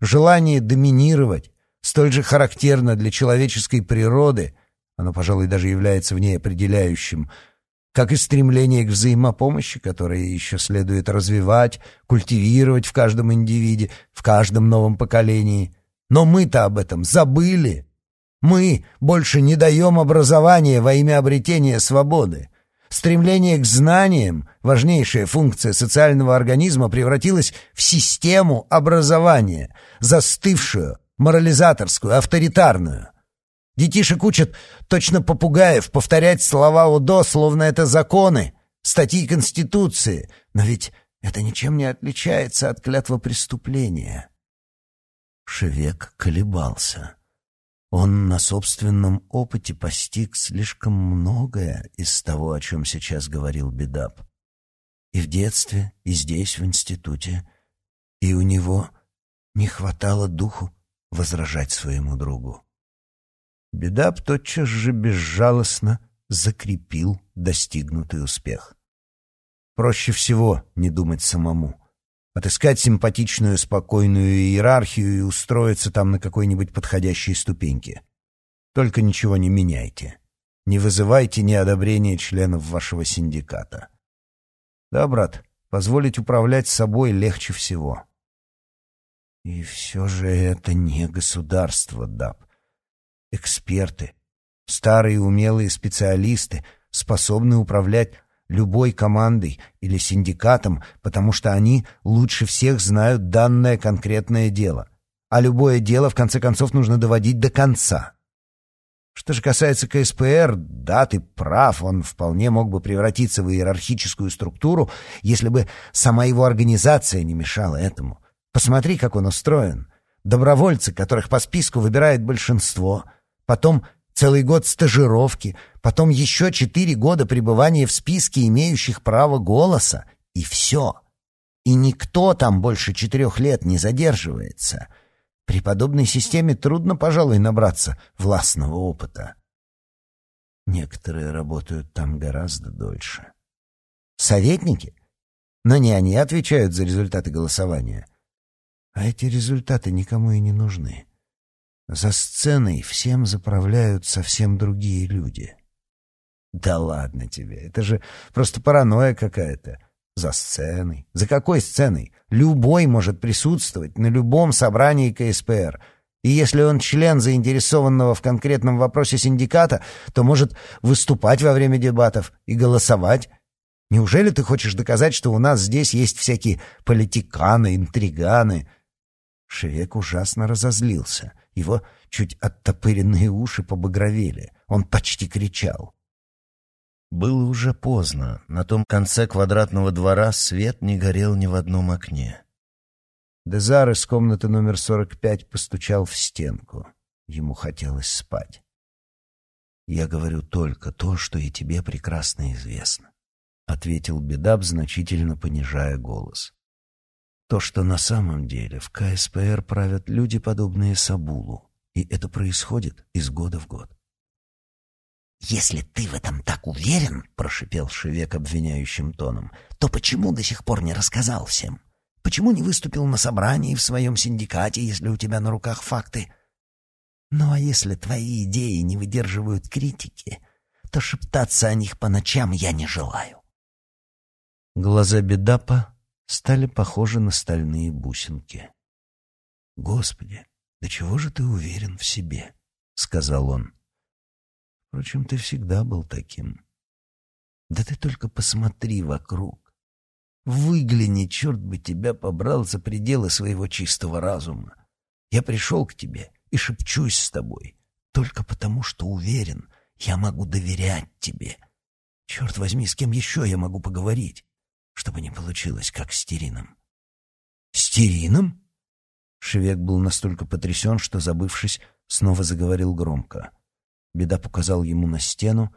Желание доминировать столь же характерно для человеческой природы, оно, пожалуй, даже является в ней определяющим, как и стремление к взаимопомощи, которое еще следует развивать, культивировать в каждом индивиде, в каждом новом поколении. Но мы-то об этом забыли. Мы больше не даем образования во имя обретения свободы. Стремление к знаниям, важнейшая функция социального организма, превратилась в систему образования, застывшую, морализаторскую, авторитарную. Детишек учат точно попугаев повторять слова ОДО, словно это законы, статьи Конституции. Но ведь это ничем не отличается от клятва преступления. Шевек колебался. Он на собственном опыте постиг слишком многое из того, о чем сейчас говорил Бедап. И в детстве, и здесь, в институте. И у него не хватало духу возражать своему другу. Бедап тотчас же безжалостно закрепил достигнутый успех. Проще всего не думать самому. Отыскать симпатичную, спокойную иерархию и устроиться там на какой-нибудь подходящей ступеньке. Только ничего не меняйте. Не вызывайте неодобрения членов вашего синдиката. Да, брат, позволить управлять собой легче всего. И все же это не государство, Даб. Эксперты, старые умелые специалисты способны управлять любой командой или синдикатом, потому что они лучше всех знают данное конкретное дело. А любое дело, в конце концов, нужно доводить до конца. Что же касается КСПР, да, ты прав, он вполне мог бы превратиться в иерархическую структуру, если бы сама его организация не мешала этому. Посмотри, как он устроен. Добровольцы, которых по списку выбирает большинство, потом целый год стажировки, потом еще четыре года пребывания в списке имеющих право голоса, и все. И никто там больше четырех лет не задерживается. При подобной системе трудно, пожалуй, набраться властного опыта. Некоторые работают там гораздо дольше. Советники? Но не они отвечают за результаты голосования — а эти результаты никому и не нужны. За сценой всем заправляют совсем другие люди. Да ладно тебе, это же просто паранойя какая-то. За сценой. За какой сценой? Любой может присутствовать на любом собрании КСПР. И если он член заинтересованного в конкретном вопросе синдиката, то может выступать во время дебатов и голосовать. Неужели ты хочешь доказать, что у нас здесь есть всякие политиканы, интриганы? Шевек ужасно разозлился. Его чуть оттопыренные уши побагровели. Он почти кричал. Было уже поздно. На том конце квадратного двора свет не горел ни в одном окне. Дезар из комнаты номер 45 постучал в стенку. Ему хотелось спать. «Я говорю только то, что и тебе прекрасно известно», — ответил Бедаб, значительно понижая голос. То, что на самом деле в КСПР правят люди, подобные Сабулу, и это происходит из года в год. «Если ты в этом так уверен, — прошипел Шевек обвиняющим тоном, — то почему до сих пор не рассказал всем? Почему не выступил на собрании в своем синдикате, если у тебя на руках факты? Ну а если твои идеи не выдерживают критики, то шептаться о них по ночам я не желаю». Глаза Бедапа стали похожи на стальные бусинки. «Господи, да чего же ты уверен в себе?» — сказал он. «Впрочем, ты всегда был таким. Да ты только посмотри вокруг. Выгляни, черт бы тебя побрал за пределы своего чистого разума. Я пришел к тебе и шепчусь с тобой, только потому что уверен, я могу доверять тебе. Черт возьми, с кем еще я могу поговорить? Чтобы не получилось, как с Терином. «С Терином?» Шевек был настолько потрясен, что, забывшись, снова заговорил громко. Беда показал ему на стену,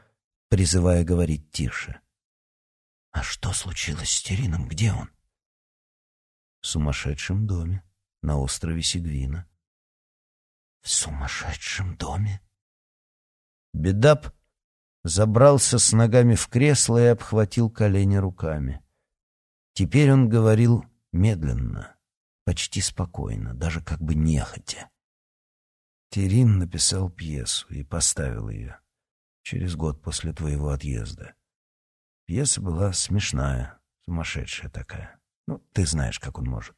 призывая говорить тише. «А что случилось с Терином? Где он?» «В сумасшедшем доме, на острове Сигвина». В сумасшедшем доме? Бедап забрался с ногами в кресло и обхватил колени руками. Теперь он говорил медленно, почти спокойно, даже как бы нехотя. Терин написал пьесу и поставил ее через год после твоего отъезда. Пьеса была смешная, сумасшедшая такая. Ну, ты знаешь, как он может.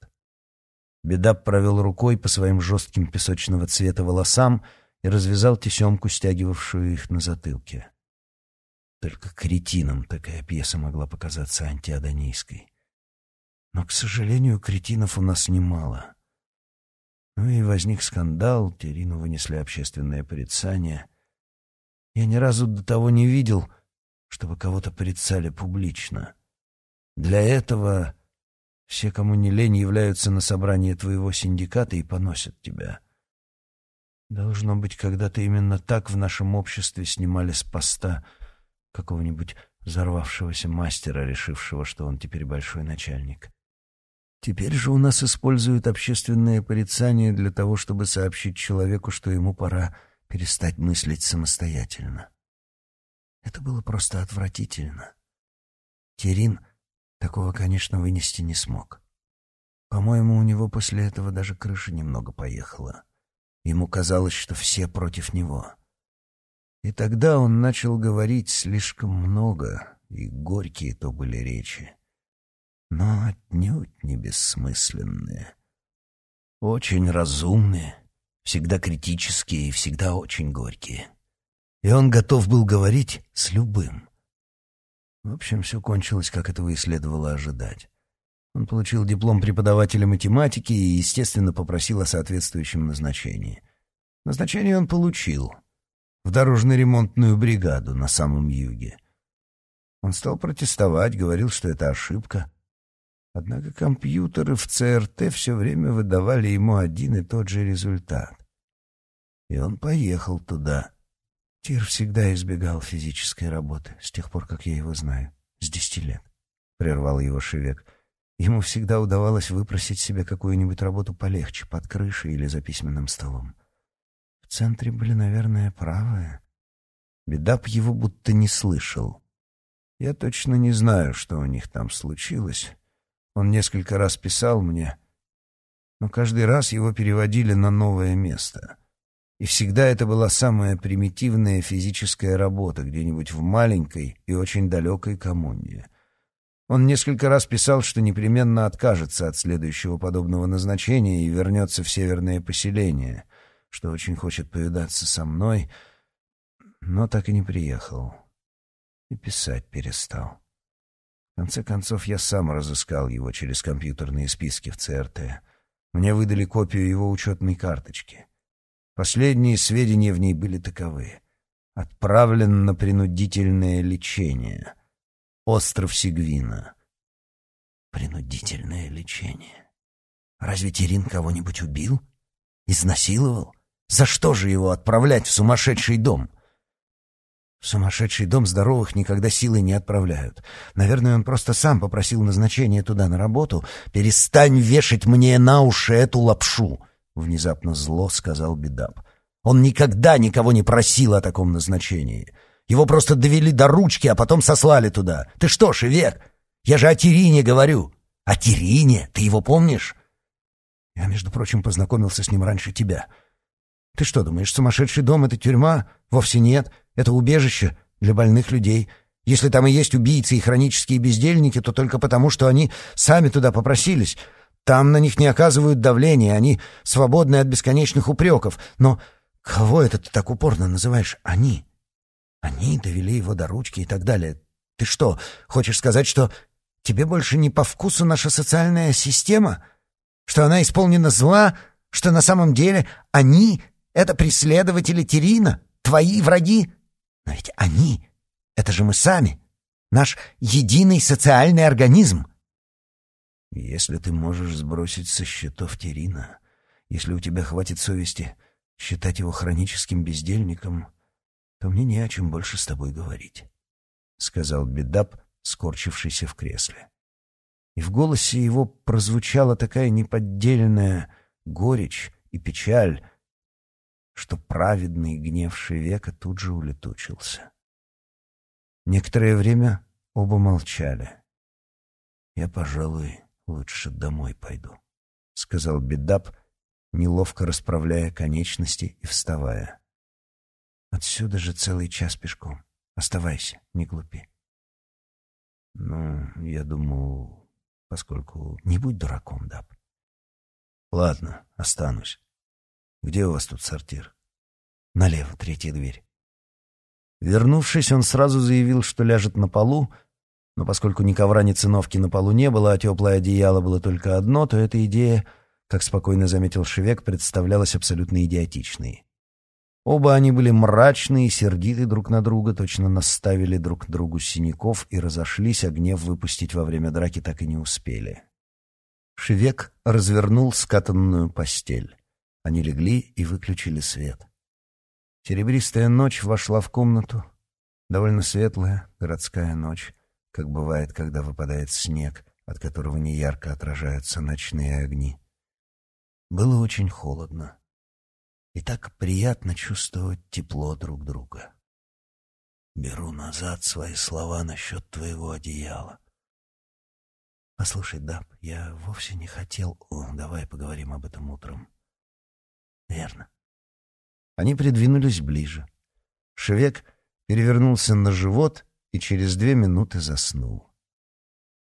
Бедап провел рукой по своим жестким песочного цвета волосам и развязал тесемку, стягивавшую их на затылке. Только кретинам такая пьеса могла показаться антиадонийской. Но, к сожалению, кретинов у нас немало. Ну и возник скандал, Терину вынесли общественное порицание. Я ни разу до того не видел, чтобы кого-то порицали публично. Для этого все, кому не лень, являются на собрание твоего синдиката и поносят тебя. Должно быть, когда-то именно так в нашем обществе снимали с поста какого-нибудь взорвавшегося мастера, решившего, что он теперь большой начальник. Теперь же у нас используют общественное порицание для того, чтобы сообщить человеку, что ему пора перестать мыслить самостоятельно. Это было просто отвратительно. Терин такого, конечно, вынести не смог. По-моему, у него после этого даже крыша немного поехала. Ему казалось, что все против него. И тогда он начал говорить слишком много, и горькие то были речи, но отнюдь не бессмысленные. Очень разумные, всегда критические и всегда очень горькие. И он готов был говорить с любым. В общем, все кончилось, как этого и следовало ожидать. Он получил диплом преподавателя математики и, естественно, попросил о соответствующем назначении. Назначение он получил — в дорожно-ремонтную бригаду на самом юге. Он стал протестовать, говорил, что это ошибка. Однако компьютеры в ЦРТ все время выдавали ему один и тот же результат. И он поехал туда. Тир всегда избегал физической работы, с тех пор, как я его знаю, с десяти лет. Прервал его Шевек. Ему всегда удавалось выпросить себе какую-нибудь работу полегче, под крышей или за письменным столом центре были, наверное, правые. Бедап его будто не слышал. Я точно не знаю, что у них там случилось. Он несколько раз писал мне, но каждый раз его переводили на новое место. И всегда это была самая примитивная физическая работа где-нибудь в маленькой и очень далекой коммуне. Он несколько раз писал, что непременно откажется от следующего подобного назначения и вернется в северное поселение — что очень хочет повидаться со мной, но так и не приехал. И писать перестал. Конце концов, я сам разыскал его через компьютерные списки в ЦРТ. Мне выдали копию его учетной карточки. Последние сведения в ней были таковы. Отправлен на принудительное лечение. Остров Сигвина. Принудительное лечение. Разве Терин кого-нибудь убил? Изнасиловал? За что же его отправлять в сумасшедший дом? В сумасшедший дом здоровых никогда силы не отправляют. Наверное, он просто сам попросил назначения туда на работу. «Перестань вешать мне на уши эту лапшу!» — внезапно зло сказал Бедап. «Он никогда никого не просил о таком назначении. Его просто довели до ручки, а потом сослали туда. Ты что, Шевек? Я же о Терине говорю. О Терине? Ты его помнишь?» «Я, между прочим, познакомился с ним раньше тебя». Ты что думаешь, сумасшедший дом — это тюрьма? Вовсе нет. Это убежище для больных людей. Если там и есть убийцы и хронические бездельники, то только потому, что они сами туда попросились. Там на них не оказывают давления, они свободны от бесконечных упреков. Но кого это ты так упорно называешь «они»? Они довели его до ручки и так далее. Ты что, хочешь сказать, что тебе больше не по вкусу наша социальная система? Что она исполнена зла? Что на самом деле они это преследователи Терина, твои враги. Но ведь они — это же мы сами, наш единый социальный организм. Если ты можешь сбросить со счетов Терина, если у тебя хватит совести считать его хроническим бездельником, то мне не о чем больше с тобой говорить, — сказал Бедап, скорчившийся в кресле. И в голосе его прозвучала такая неподдельная горечь и печаль, что праведный гнев Шевека тут же улетучился. Некоторое время оба молчали. «Я, пожалуй, лучше домой пойду», — сказал Бедап, неловко расправляя конечности и вставая. «Отсюда же целый час пешком. Оставайся, не глупи». «Ну, я думал, поскольку... Не будь дураком, Даб». «Ладно, останусь. Где у вас тут сортир?» «Налево, третья дверь». Вернувшись, он сразу заявил, что ляжет на полу, но поскольку ни ковра, ни циновки на полу не было, а теплое одеяло было только одно, то эта идея, как спокойно заметил Шевек, представлялась абсолютно идиотичной. Оба они были мрачные и сердиты друг на друга, точно наставили друг другу синяков и разошлись, а гнев выпустить во время драки так и не успели. Шевек развернул скатанную постель. Они легли и выключили свет. Серебристая ночь вошла в комнату. Довольно светлая городская ночь, как бывает, когда выпадает снег, от которого неярко отражаются ночные огни. Было очень холодно. И так приятно чувствовать тепло друг друга. Беру назад свои слова насчет твоего одеяла. Послушай, Даб, я вовсе не хотел... О, давай поговорим об этом утром. Верно. Они придвинулись ближе. Шевек перевернулся на живот и через две минуты заснул.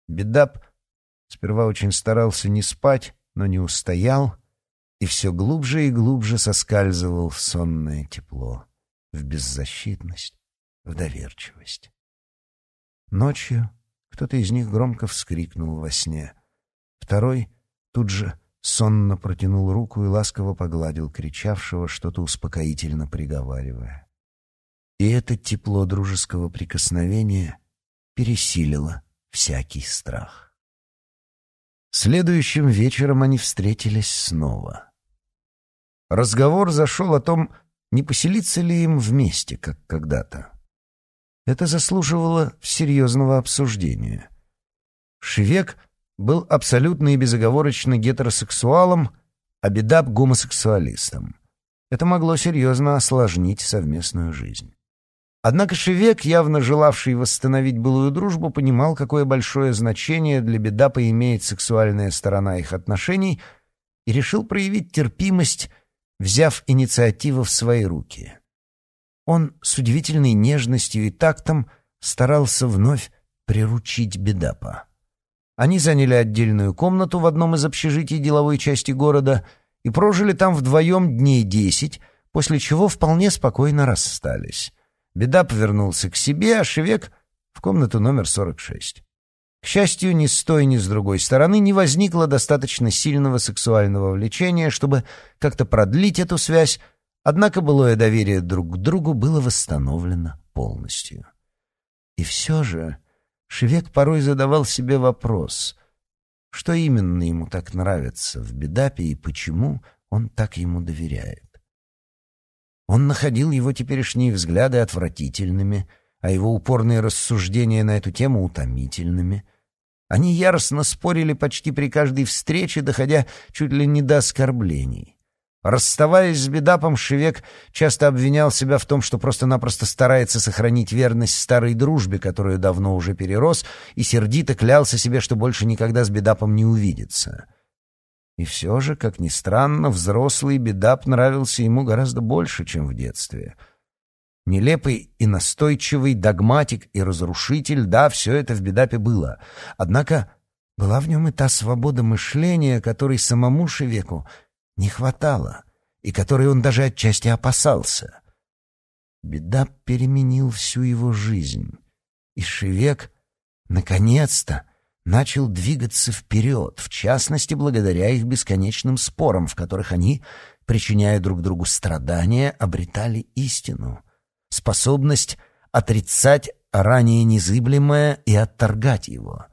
Бедап сперва очень старался не спать, но не устоял и все глубже и глубже соскальзывал в сонное тепло, в беззащитность, в доверчивость. Ночью кто-то из них громко вскрикнул во сне. Второй тут же сонно протянул руку и ласково погладил кричавшего, что-то успокоительно приговаривая. И это тепло дружеского прикосновения пересилило всякий страх. Следующим вечером они встретились снова. Разговор зашел о том, не поселиться ли им вместе, как когда-то. Это заслуживало серьезного обсуждения. Швек — был абсолютно и безоговорочно гетеросексуалом, а Бедап — гомосексуалистом. Это могло серьезно осложнить совместную жизнь. Однако Шевек, явно желавший восстановить былую дружбу, понимал, какое большое значение для Бедапа имеет сексуальная сторона их отношений, и решил проявить терпимость, взяв инициативу в свои руки. Он с удивительной нежностью и тактом старался вновь приручить Бедапа. Они заняли отдельную комнату в одном из общежитий деловой части города и прожили там вдвоем дней десять, после чего вполне спокойно расстались. Беда повернулся к себе, а Шевек — в комнату номер 46. К счастью, ни с той, ни с другой стороны не возникло достаточно сильного сексуального влечения, чтобы как-то продлить эту связь, однако былое доверие друг к другу было восстановлено полностью. И все же Шевек порой задавал себе вопрос, что именно ему так нравится в Бедапе и почему он так ему доверяет. Он находил его теперешние взгляды отвратительными, а его упорные рассуждения на эту тему утомительными. Они яростно спорили почти при каждой встрече, доходя чуть ли не до оскорблений. Расставаясь с Бедапом, Шевек часто обвинял себя в том, что просто-напросто старается сохранить верность старой дружбе, которую давно уже перерос, и сердито клялся себе, что больше никогда с Бедапом не увидится. И все же, как ни странно, взрослый Бедап нравился ему гораздо больше, чем в детстве. Нелепый и настойчивый догматик и разрушитель, да, все это в Бедапе было. Однако была в нем и та свобода мышления, которой самому Шевеку не хватало, и которой он даже отчасти опасался. Беда переменил всю его жизнь, и Шевек, наконец-то, начал двигаться вперед, в частности, благодаря их бесконечным спорам, в которых они, причиняя друг другу страдания, обретали истину, способность отрицать ранее незыблемое и отторгать его.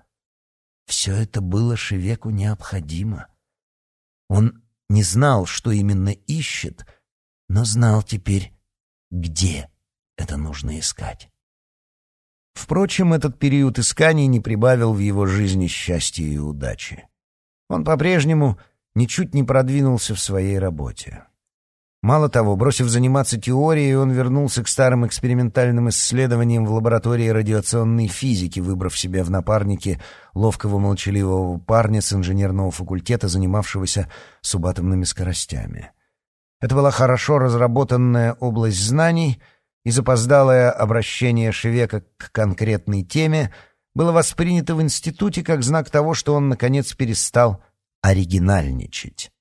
Все это было Шевеку необходимо. Он не знал, что именно ищет, но знал теперь, где это нужно искать. Впрочем, этот период исканий не прибавил в его жизни счастья и удачи. Он по-прежнему ничуть не продвинулся в своей работе. Мало того, бросив заниматься теорией, он вернулся к старым экспериментальным исследованиям в лаборатории радиационной физики, выбрав себе в напарнике ловкого молчаливого парня с инженерного факультета, занимавшегося субатомными скоростями. Это была хорошо разработанная область знаний, и запоздалое обращение Шевека к конкретной теме было воспринято в институте как знак того, что он, наконец, перестал оригинальничать.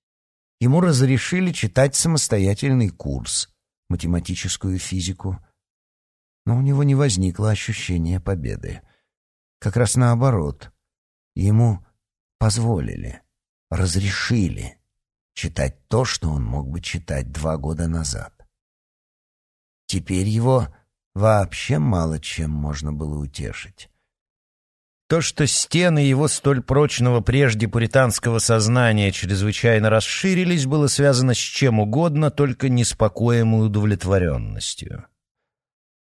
Ему разрешили читать самостоятельный курс, математическую физику. Но у него не возникло ощущения победы. Как раз наоборот. Ему позволили, разрешили читать то, что он мог бы читать два года назад. Теперь его вообще мало чем можно было утешить. То, что стены его столь прочного прежде пуританского сознания чрезвычайно расширились, было связано с чем угодно, только неспокоем и удовлетворенностью.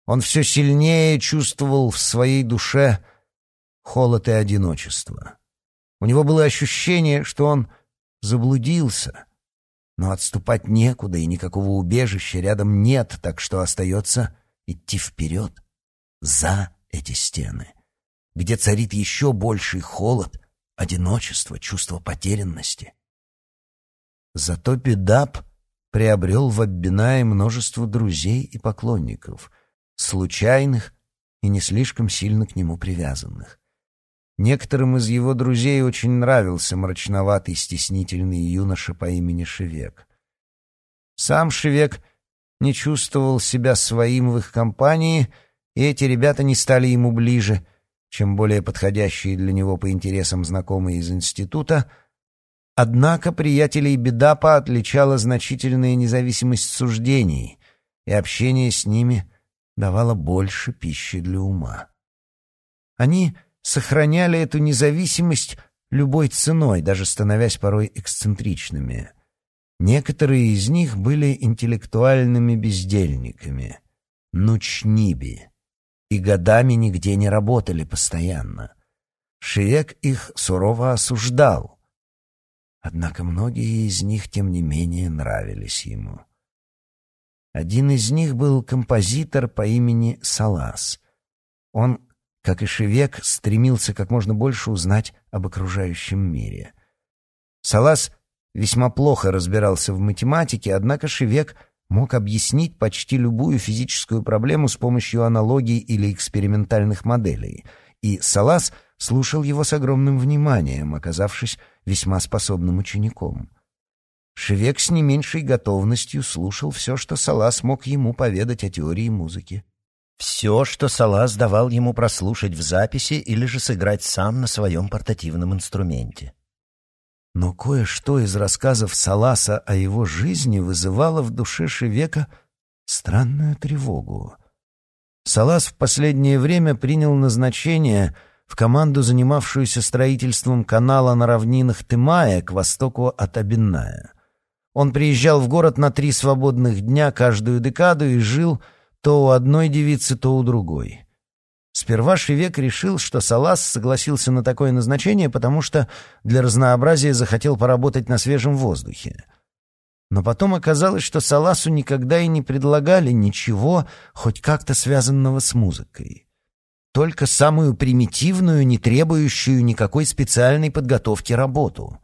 Он все сильнее чувствовал в своей душе холод и одиночество. У него было ощущение, что он заблудился, но отступать некуда и никакого убежища рядом нет, так что остается идти вперед, за эти стены где царит еще больший холод, одиночество, чувство потерянности. Зато Педап приобрел в Аббинае множество друзей и поклонников, случайных и не слишком сильно к нему привязанных. Некоторым из его друзей очень нравился мрачноватый, стеснительный юноша по имени Шевек. Сам Шевек не чувствовал себя своим в их компании, и эти ребята не стали ему ближе — чем более подходящие для него по интересам знакомые из института, однако приятелей Бедапа отличала значительная независимость суждений, и общение с ними давало больше пищи для ума. Они сохраняли эту независимость любой ценой, даже становясь порой эксцентричными. Некоторые из них были интеллектуальными бездельниками, нучниби и годами нигде не работали постоянно. Шиек их сурово осуждал. Однако многие из них, тем не менее, нравились ему. Один из них был композитор по имени Салас. Он, как и Шевек, стремился как можно больше узнать об окружающем мире. Салас весьма плохо разбирался в математике, однако Шевек — мог объяснить почти любую физическую проблему с помощью аналогий или экспериментальных моделей, и Салас слушал его с огромным вниманием, оказавшись весьма способным учеником. Шевек с не меньшей готовностью слушал все, что Салас мог ему поведать о теории музыки. Все, что Салас давал ему прослушать в записи или же сыграть сам на своем портативном инструменте. Но кое-что из рассказов Саласа о его жизни вызывало в душе Шевека странную тревогу. Салас в последнее время принял назначение в команду, занимавшуюся строительством канала на равнинах Тымая к востоку от Абинная. Он приезжал в город на три свободных дня каждую декаду и жил то у одной девицы, то у другой. Сперва Шевек решил, что Салас согласился на такое назначение, потому что для разнообразия захотел поработать на свежем воздухе. Но потом оказалось, что Саласу никогда и не предлагали ничего, хоть как-то связанного с музыкой. Только самую примитивную, не требующую никакой специальной подготовки работу.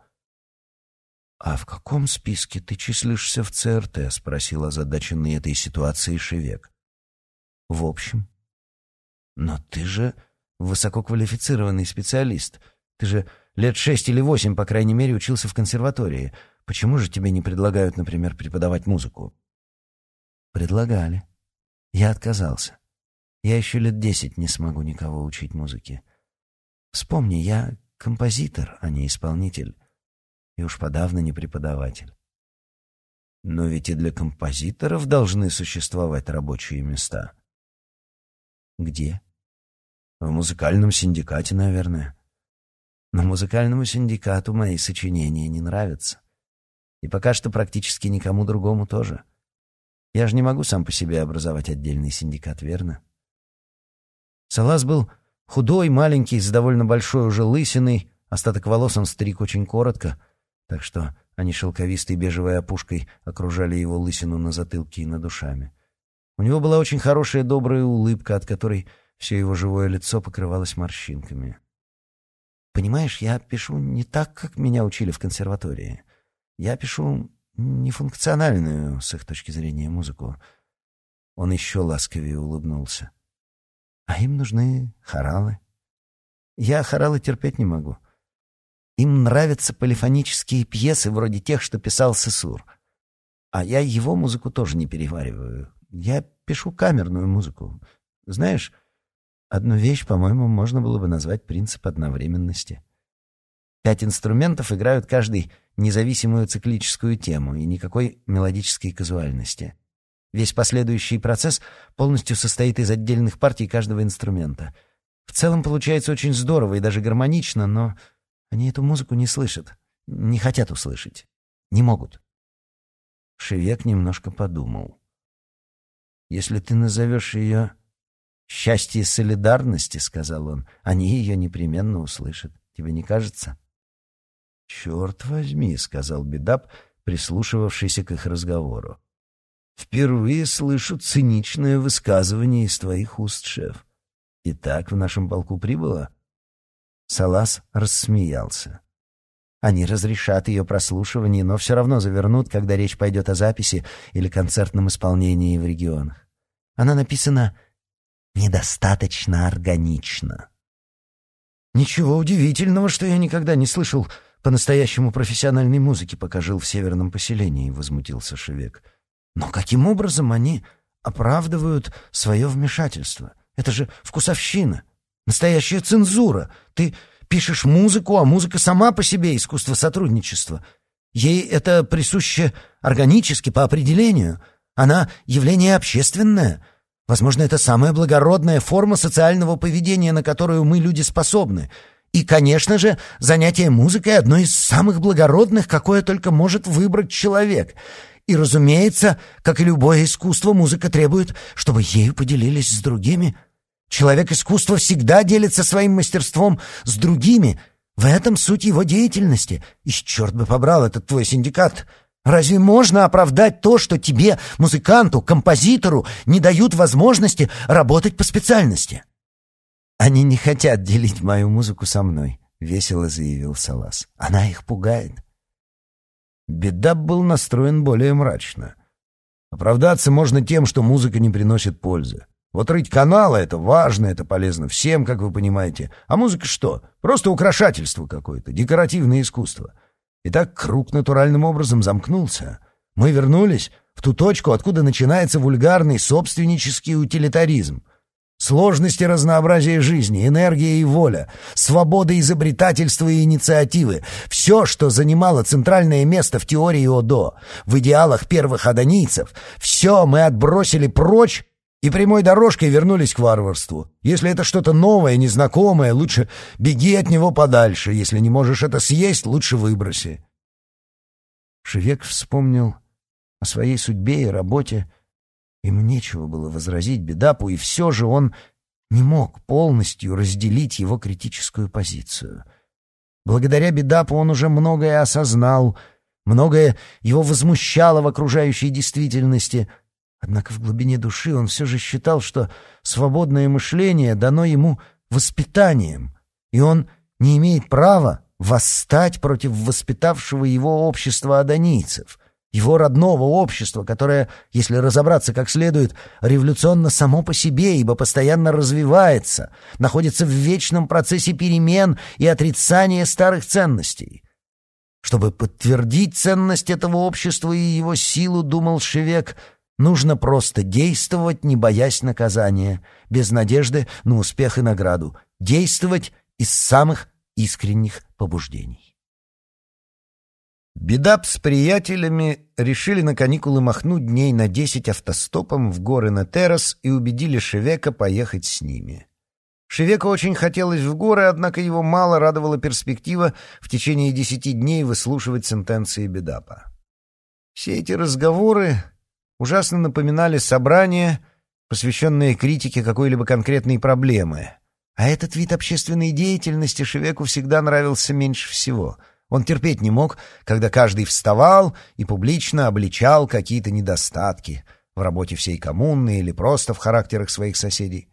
«А в каком списке ты числишься в ЦРТ?» — спросил озадаченный этой ситуацией Шевек. «В общем», но ты же высококвалифицированный специалист. Ты же лет шесть или восемь, по крайней мере, учился в консерватории. Почему же тебе не предлагают, например, преподавать музыку? Предлагали. Я отказался. Я еще лет десять не смогу никого учить музыке. Вспомни, я композитор, а не исполнитель. И уж подавно не преподаватель. Но ведь и для композиторов должны существовать рабочие места. Где? В музыкальном синдикате, наверное. Но музыкальному синдикату мои сочинения не нравятся. И пока что практически никому другому тоже. Я же не могу сам по себе образовать отдельный синдикат, верно? Салас был худой, маленький, с довольно большой уже лысиной, остаток волос он стриг очень коротко, так что Они шелковистой бежевой опушкой окружали его лысину на затылке и над ушами. У него была очень хорошая добрая улыбка, от которой все его живое лицо покрывалось морщинками. «Понимаешь, я пишу не так, как меня учили в консерватории. Я пишу нефункциональную, с их точки зрения, музыку». Он еще ласковее улыбнулся. «А им нужны хоралы. Я хоралы терпеть не могу. Им нравятся полифонические пьесы вроде тех, что писал Сесур. А я его музыку тоже не перевариваю. Я пишу камерную музыку. Знаешь, одну вещь, по-моему, можно было бы назвать принцип одновременности. Пять инструментов играют каждый независимую циклическую тему и никакой мелодической казуальности. Весь последующий процесс полностью состоит из отдельных партий каждого инструмента. В целом получается очень здорово и даже гармонично, но они эту музыку не слышат, не хотят услышать, не могут. Шевек немножко подумал. «Если ты назовешь ее «счастье солидарности», — сказал он, — «они ее непременно услышат. Тебе не кажется?» «Черт возьми», — сказал Бедап, прислушивавшийся к их разговору. «Впервые слышу циничное высказывание из твоих уст, шеф. Итак, в нашем полку прибыло?» Салас рассмеялся. Они разрешат ее прослушивание, но все равно завернут, когда речь пойдет о записи или концертном исполнении в регионах. Она написана недостаточно органично. Ничего удивительного, что я никогда не слышал по-настоящему профессиональной музыки, пока жил в северном поселении, возмутился Шевек. Но каким образом они оправдывают свое вмешательство? Это же вкусовщина. Настоящая цензура. Ты пишешь музыку, а музыка сама по себе искусство сотрудничества. Ей это присуще органически, по определению. Она явление общественное. Возможно, это самая благородная форма социального поведения, на которую мы, люди, способны. И, конечно же, занятие музыкой — одно из самых благородных, какое только может выбрать человек. И, разумеется, как и любое искусство, музыка требует, чтобы ею поделились с другими — Человек искусства всегда делится своим мастерством с другими. В этом суть его деятельности. И черт бы побрал этот твой синдикат. Разве можно оправдать то, что тебе, музыканту, композитору, не дают возможности работать по специальности? Они не хотят делить мою музыку со мной, весело заявил Салас. Она их пугает. Беда был настроен более мрачно. Оправдаться можно тем, что музыка не приносит пользы. Вот рыть каналы — это важно, это полезно всем, как вы понимаете. А музыка что? Просто украшательство какое-то, декоративное искусство. И так круг натуральным образом замкнулся. Мы вернулись в ту точку, откуда начинается вульгарный собственнический утилитаризм. Сложности разнообразия жизни, энергия и воля, свобода изобретательства и инициативы — все, что занимало центральное место в теории ОДО, в идеалах первых адонийцев, все мы отбросили прочь и прямой дорожкой вернулись к варварству. Если это что-то новое, незнакомое, лучше беги от него подальше. Если не можешь это съесть, лучше выброси. Шевек вспомнил о своей судьбе и работе. Ему нечего было возразить Бедапу, и все же он не мог полностью разделить его критическую позицию. Благодаря Бедапу он уже многое осознал, многое его возмущало в окружающей действительности — Однако в глубине души он все же считал, что свободное мышление дано ему воспитанием, и он не имеет права восстать против воспитавшего его общества адонийцев, его родного общества, которое, если разобраться как следует, революционно само по себе, ибо постоянно развивается, находится в вечном процессе перемен и отрицания старых ценностей. Чтобы подтвердить ценность этого общества и его силу, думал Шевек — Нужно просто действовать, не боясь наказания, без надежды на успех и награду. Действовать из самых искренних побуждений. Бедап с приятелями решили на каникулы махнуть дней на десять автостопом в горы на террас и убедили Шевека поехать с ними. Шевеку очень хотелось в горы, однако его мало радовала перспектива в течение десяти дней выслушивать сентенции Бедапа. Все эти разговоры ужасно напоминали собрания, посвященные критике какой-либо конкретной проблемы. А этот вид общественной деятельности Шевеку всегда нравился меньше всего. Он терпеть не мог, когда каждый вставал и публично обличал какие-то недостатки в работе всей коммуны или просто в характерах своих соседей.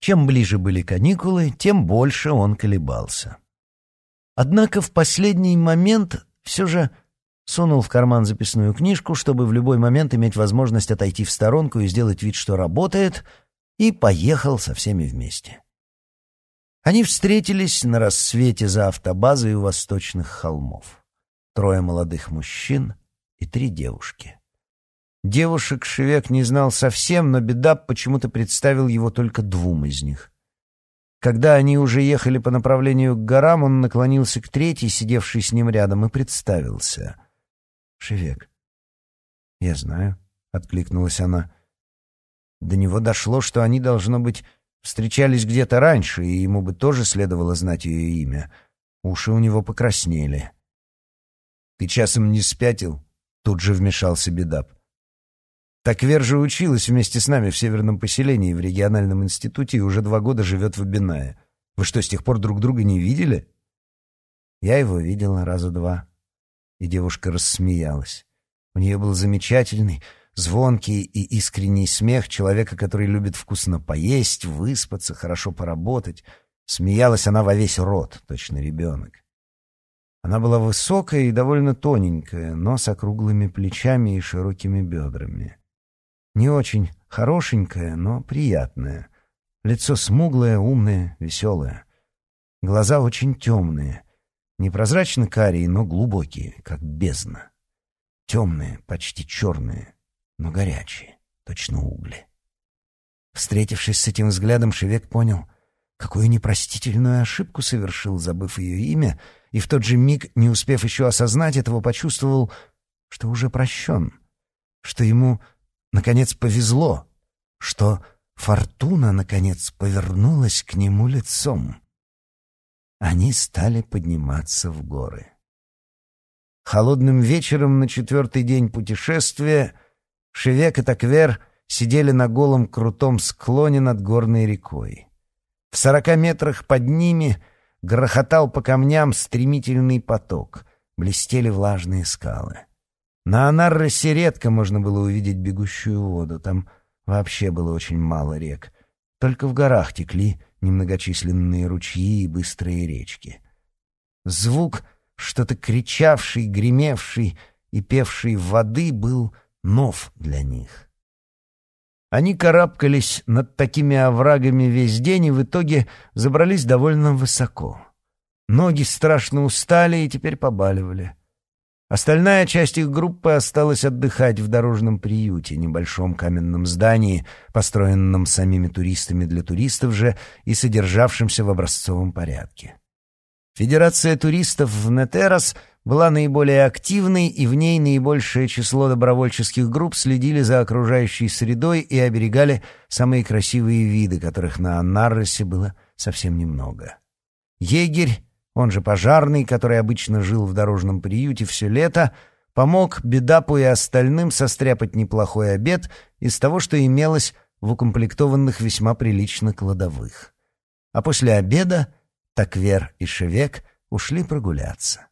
Чем ближе были каникулы, тем больше он колебался. Однако в последний момент все же сунул в карман записную книжку, чтобы в любой момент иметь возможность отойти в сторонку и сделать вид, что работает, и поехал со всеми вместе. Они встретились на рассвете за автобазой у восточных холмов. Трое молодых мужчин и три девушки. Девушек Шевек не знал совсем, но Бедап почему-то представил его только двум из них. Когда они уже ехали по направлению к горам, он наклонился к третьей, сидевшей с ним рядом, и представился. «Шевек». «Я знаю», — откликнулась она. До него дошло, что они, должно быть, встречались где-то раньше, и ему бы тоже следовало знать ее имя. Уши у него покраснели. «Ты часом не спятил?» — тут же вмешался Бедап. Так Вер же училась вместе с нами в северном поселении в региональном институте и уже два года живет в Абинае. Вы что, с тех пор друг друга не видели? Я его видела раза два. И девушка рассмеялась. У нее был замечательный, звонкий и искренний смех человека, который любит вкусно поесть, выспаться, хорошо поработать. Смеялась она во весь рот, точно ребенок. Она была высокая и довольно тоненькая, но с округлыми плечами и широкими бедрами. Не очень хорошенькая, но приятная. Лицо смуглое, умное, веселое. Глаза очень темные. Непрозрачно карие, но глубокие, как бездна. Темные, почти черные, но горячие, точно угли. Встретившись с этим взглядом, Шевек понял, какую непростительную ошибку совершил, забыв ее имя, и в тот же миг, не успев еще осознать этого, почувствовал, что уже прощен, что ему наконец повезло, что фортуна, наконец, повернулась к нему лицом. Они стали подниматься в горы. Холодным вечером на четвертый день путешествия Шевек и Таквер сидели на голом крутом склоне над горной рекой. В сорока метрах под ними грохотал по камням стремительный поток, блестели влажные скалы. На Анарросе редко можно было увидеть бегущую воду, там вообще было очень мало рек. Только в горах текли немногочисленные ручьи и быстрые речки. Звук, что-то кричавший, гремевший и певший воды, был нов для них. Они карабкались над такими оврагами весь день и в итоге забрались довольно высоко. Ноги страшно устали и теперь побаливали. Остальная часть их группы осталась отдыхать в дорожном приюте, небольшом каменном здании, построенном самими туристами для туристов же и содержавшемся в образцовом порядке. Федерация туристов в Нетерос была наиболее активной, и в ней наибольшее число добровольческих групп следили за окружающей средой и оберегали самые красивые виды, которых на Аннарросе было совсем немного. Егерь он же пожарный, который обычно жил в дорожном приюте все лето, помог Бедапу и остальным состряпать неплохой обед из того, что имелось в укомплектованных весьма прилично кладовых. А после обеда Таквер и Шевек ушли прогуляться.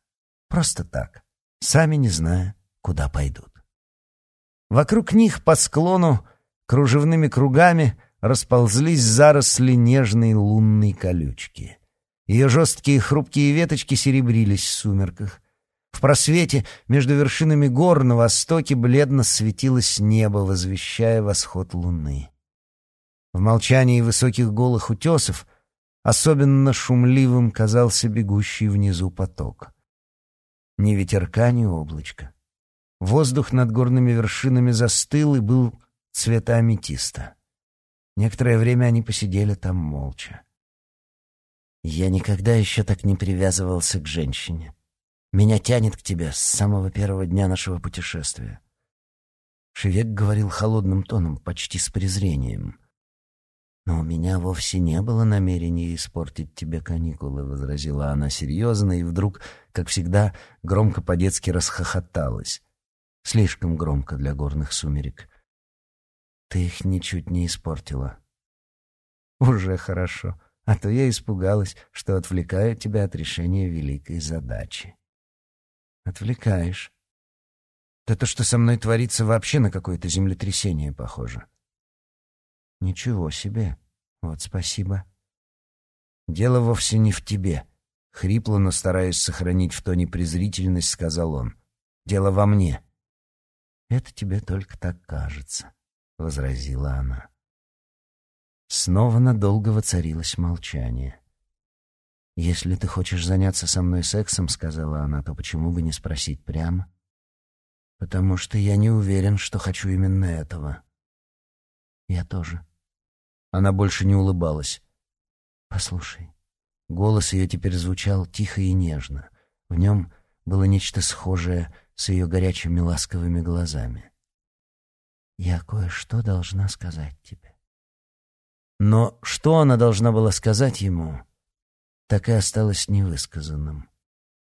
Просто так, сами не зная, куда пойдут. Вокруг них по склону кружевными кругами расползлись заросли нежной лунной колючки — ее жесткие хрупкие веточки серебрились в сумерках. В просвете между вершинами гор на востоке бледно светилось небо, возвещая восход луны. В молчании высоких голых утесов особенно шумливым казался бегущий внизу поток. Ни ветерка, ни облачка. Воздух над горными вершинами застыл и был цвета аметиста. Некоторое время они посидели там молча. Я никогда еще так не привязывался к женщине. Меня тянет к тебе с самого первого дня нашего путешествия. Шевек говорил холодным тоном, почти с презрением. «Но у меня вовсе не было намерения испортить тебе каникулы», — возразила она серьезно и вдруг, как всегда, громко по-детски расхохоталась. Слишком громко для горных сумерек. «Ты их ничуть не испортила». «Уже хорошо», а то я испугалась, что отвлекаю тебя от решения великой задачи. Отвлекаешь. Да то, что со мной творится, вообще на какое-то землетрясение похоже. Ничего себе. Вот спасибо. Дело вовсе не в тебе. Хрипло, но стараясь сохранить в тоне презрительность, сказал он. Дело во мне. Это тебе только так кажется, возразила она. Снова надолго воцарилось молчание. «Если ты хочешь заняться со мной сексом, — сказала она, — то почему бы не спросить прямо? Потому что я не уверен, что хочу именно этого. Я тоже. Она больше не улыбалась. Послушай. Голос ее теперь звучал тихо и нежно. В нем было нечто схожее с ее горячими ласковыми глазами. Я кое-что должна сказать тебе. Но что она должна была сказать ему, так и осталось невысказанным.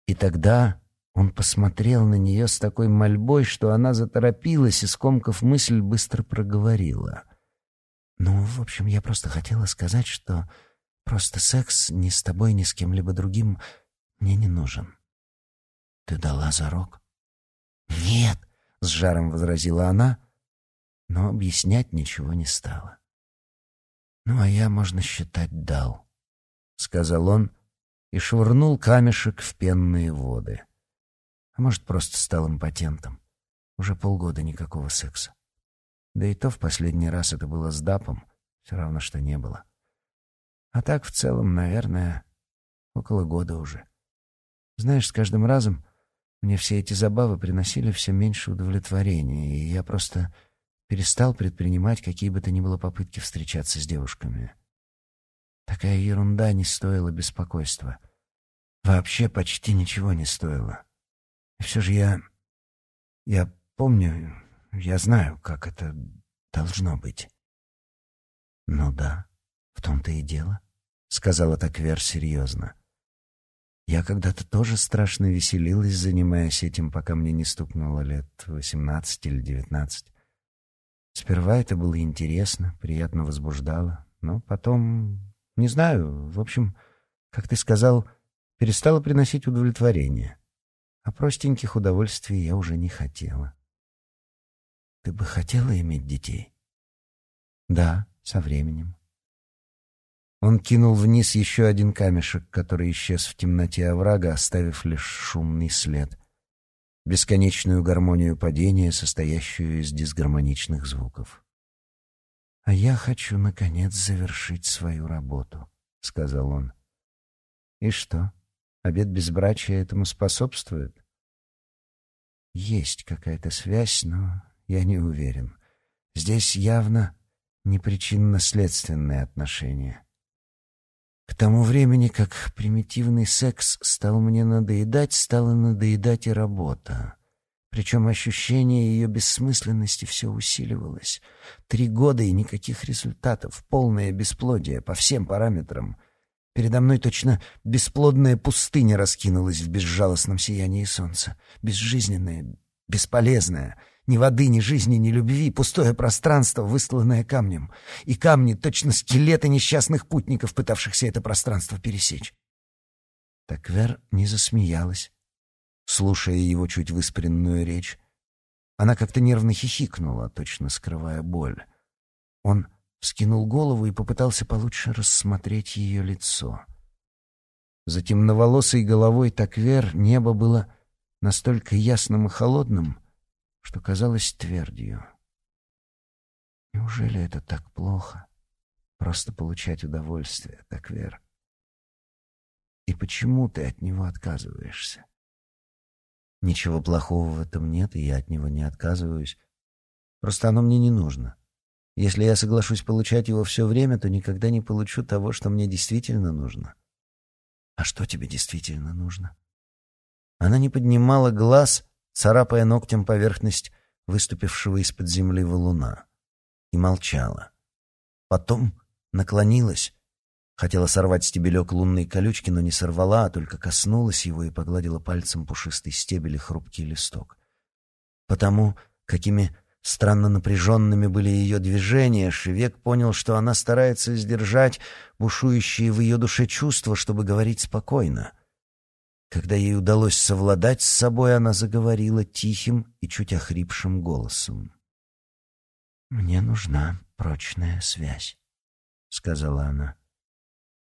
И тогда он посмотрел на нее с такой мольбой, что она заторопилась и, скомкав мысль, быстро проговорила. «Ну, в общем, я просто хотела сказать, что просто секс ни с тобой, ни с кем-либо другим мне не нужен». «Ты дала зарок?» «Нет», — с жаром возразила она, но объяснять ничего не стала. «Ну, а я, можно считать, дал», — сказал он и швырнул камешек в пенные воды. А может, просто стал импотентом. Уже полгода никакого секса. Да и то в последний раз это было с Дапом, все равно, что не было. А так, в целом, наверное, около года уже. Знаешь, с каждым разом мне все эти забавы приносили все меньше удовлетворения, и я просто перестал предпринимать какие бы то ни было попытки встречаться с девушками. Такая ерунда не стоила беспокойства. Вообще почти ничего не стоило. И все же я... Я помню, я знаю, как это должно быть. Ну да, в том-то и дело, — сказала Таквер серьезно. Я когда-то тоже страшно веселилась, занимаясь этим, пока мне не стукнуло лет восемнадцать или девятнадцать. Сперва это было интересно, приятно возбуждало, но потом, не знаю, в общем, как ты сказал, перестало приносить удовлетворение. А простеньких удовольствий я уже не хотела. Ты бы хотела иметь детей? Да, со временем. Он кинул вниз еще один камешек, который исчез в темноте оврага, оставив лишь шумный след бесконечную гармонию падения, состоящую из дисгармоничных звуков. «А я хочу, наконец, завершить свою работу», — сказал он. «И что, обед безбрачия этому способствует?» «Есть какая-то связь, но я не уверен. Здесь явно не причинно-следственные отношения». Тому времени, как примитивный секс стал мне надоедать, стала надоедать и работа. Причем ощущение ее бессмысленности все усиливалось. Три года и никаких результатов, полное бесплодие по всем параметрам. Передо мной точно бесплодная пустыня раскинулась в безжалостном сиянии солнца. Безжизненная, бесполезная — ни воды, ни жизни, ни любви, пустое пространство, выстланное камнем. И камни — точно скелеты несчастных путников, пытавшихся это пространство пересечь. Так Вер не засмеялась, слушая его чуть выспренную речь. Она как-то нервно хихикнула, точно скрывая боль. Он вскинул голову и попытался получше рассмотреть ее лицо. За темноволосой головой Таквер небо было настолько ясным и холодным — что казалось твердью. Неужели это так плохо? Просто получать удовольствие, так вер. И почему ты от него отказываешься? Ничего плохого в этом нет, и я от него не отказываюсь. Просто оно мне не нужно. Если я соглашусь получать его все время, то никогда не получу того, что мне действительно нужно. А что тебе действительно нужно? Она не поднимала глаз, царапая ногтем поверхность выступившего из-под земли валуна, и молчала. Потом наклонилась, хотела сорвать стебелек лунной колючки, но не сорвала, а только коснулась его и погладила пальцем пушистый стебель и хрупкий листок. Потому, какими странно напряженными были ее движения, Шевек понял, что она старается сдержать бушующие в ее душе чувства, чтобы говорить спокойно — Когда ей удалось совладать с собой, она заговорила тихим и чуть охрипшим голосом. «Мне нужна прочная связь», — сказала она.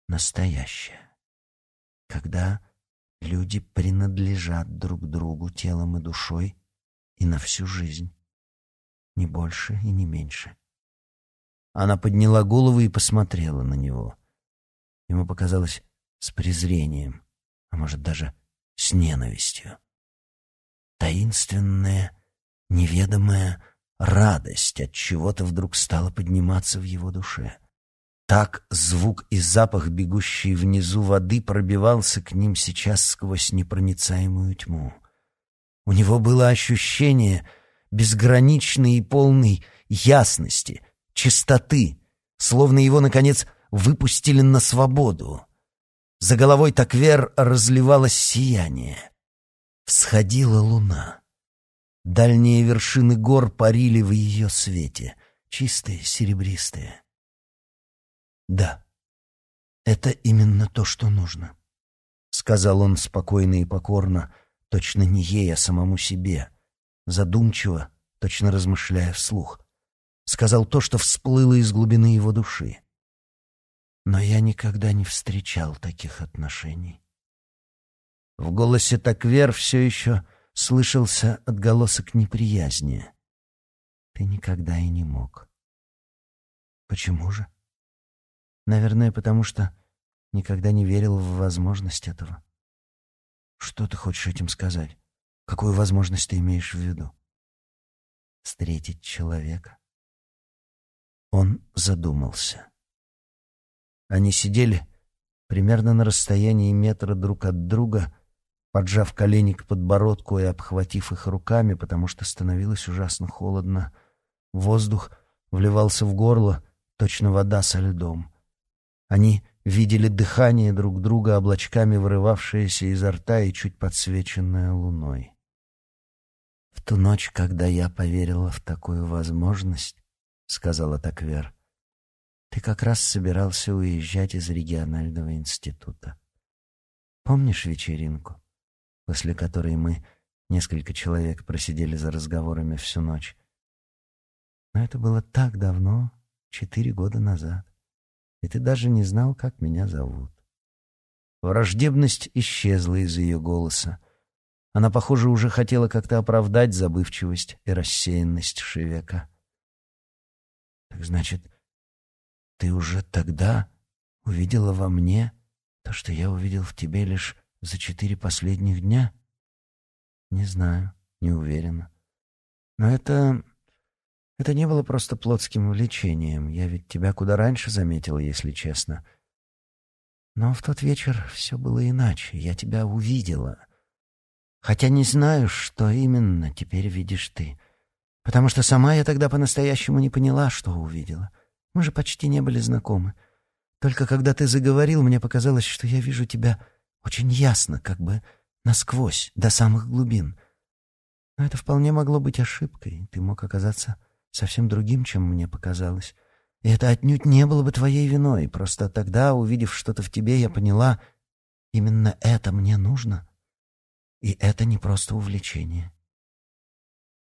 «Настоящая. Когда люди принадлежат друг другу телом и душой и на всю жизнь. Не больше и не меньше». Она подняла голову и посмотрела на него. Ему показалось с презрением а может даже с ненавистью. Таинственная, неведомая радость от чего-то вдруг стала подниматься в его душе. Так звук и запах, бегущий внизу воды, пробивался к ним сейчас сквозь непроницаемую тьму. У него было ощущение безграничной и полной ясности, чистоты, словно его, наконец, выпустили на свободу. За головой Таквер разливалось сияние. Всходила луна. Дальние вершины гор парили в ее свете, чистые, серебристые. «Да, это именно то, что нужно», — сказал он спокойно и покорно, точно не ей, а самому себе, задумчиво, точно размышляя вслух. Сказал то, что всплыло из глубины его души. Но я никогда не встречал таких отношений. В голосе Таквер все еще слышался отголосок неприязни. Ты никогда и не мог. Почему же? Наверное, потому что никогда не верил в возможность этого. Что ты хочешь этим сказать? Какую возможность ты имеешь в виду? Встретить человека. Он задумался. Они сидели примерно на расстоянии метра друг от друга, поджав колени к подбородку и обхватив их руками, потому что становилось ужасно холодно. Воздух вливался в горло, точно вода со льдом. Они видели дыхание друг друга, облачками вырывавшееся изо рта и чуть подсвеченное луной. «В ту ночь, когда я поверила в такую возможность, — сказала Таквер, ты как раз собирался уезжать из регионального института. Помнишь вечеринку, после которой мы, несколько человек, просидели за разговорами всю ночь? Но это было так давно, четыре года назад, и ты даже не знал, как меня зовут. Враждебность исчезла из ее голоса. Она, похоже, уже хотела как-то оправдать забывчивость и рассеянность Шевека. «Так значит, ты уже тогда увидела во мне то, что я увидел в тебе лишь за четыре последних дня? Не знаю, не уверена. Но это... это не было просто плотским увлечением. Я ведь тебя куда раньше заметила, если честно. Но в тот вечер все было иначе. Я тебя увидела. Хотя не знаю, что именно теперь видишь ты. Потому что сама я тогда по-настоящему не поняла, что увидела. — мы же почти не были знакомы. Только когда ты заговорил, мне показалось, что я вижу тебя очень ясно, как бы насквозь, до самых глубин. Но это вполне могло быть ошибкой. Ты мог оказаться совсем другим, чем мне показалось. И это отнюдь не было бы твоей виной. Просто тогда, увидев что-то в тебе, я поняла, именно это мне нужно. И это не просто увлечение.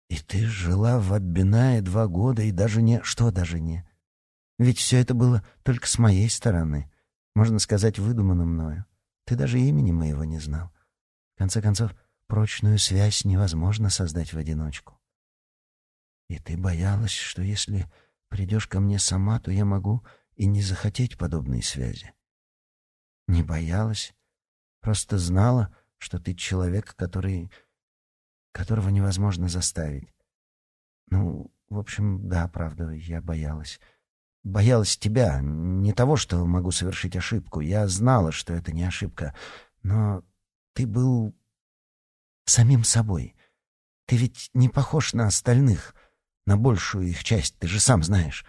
И ты жила в Аббинае два года, и даже не... Что даже не... Ведь все это было только с моей стороны. Можно сказать, выдумано мною. Ты даже имени моего не знал. В конце концов, прочную связь невозможно создать в одиночку. И ты боялась, что если придешь ко мне сама, то я могу и не захотеть подобной связи. Не боялась, просто знала, что ты человек, который... которого невозможно заставить. Ну, в общем, да, правда, я боялась. Боялась тебя, не того, что могу совершить ошибку. Я знала, что это не ошибка, но ты был самим собой. Ты ведь не похож на остальных, на большую их часть, ты же сам знаешь.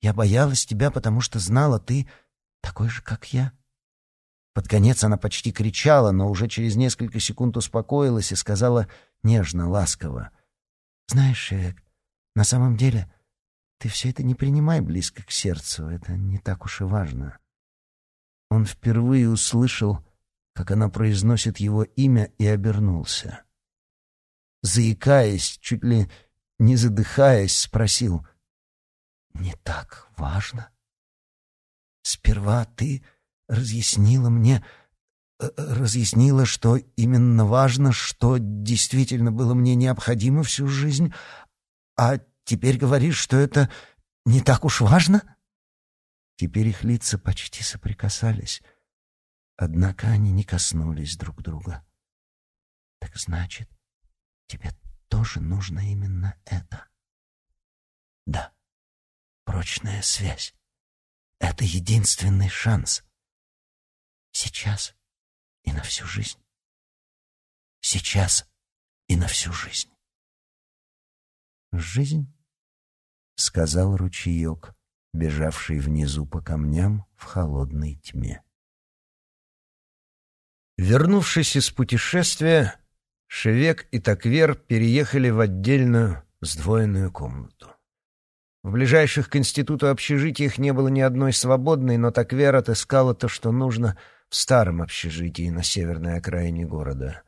Я боялась тебя, потому что знала, ты такой же, как я. Под конец она почти кричала, но уже через несколько секунд успокоилась и сказала нежно, ласково. «Знаешь, Шевек, на самом деле ты все это не принимай близко к сердцу, это не так уж и важно. Он впервые услышал, как она произносит его имя, и обернулся. Заикаясь, чуть ли не задыхаясь, спросил, «Не так важно? Сперва ты разъяснила мне, э, разъяснила, что именно важно, что действительно было мне необходимо всю жизнь, а теперь говоришь, что это не так уж важно?» Теперь их лица почти соприкасались, однако они не коснулись друг друга. «Так значит, тебе тоже нужно именно это?» «Да, прочная связь. Это единственный шанс. Сейчас и на всю жизнь. Сейчас и на всю жизнь». «Жизнь?» — сказал ручеек бежавший внизу по камням в холодной тьме. Вернувшись из путешествия, Шевек и Таквер переехали в отдельную сдвоенную комнату. В ближайших к институту общежитиях не было ни одной свободной, но Таквер отыскала то, что нужно в старом общежитии на северной окраине города.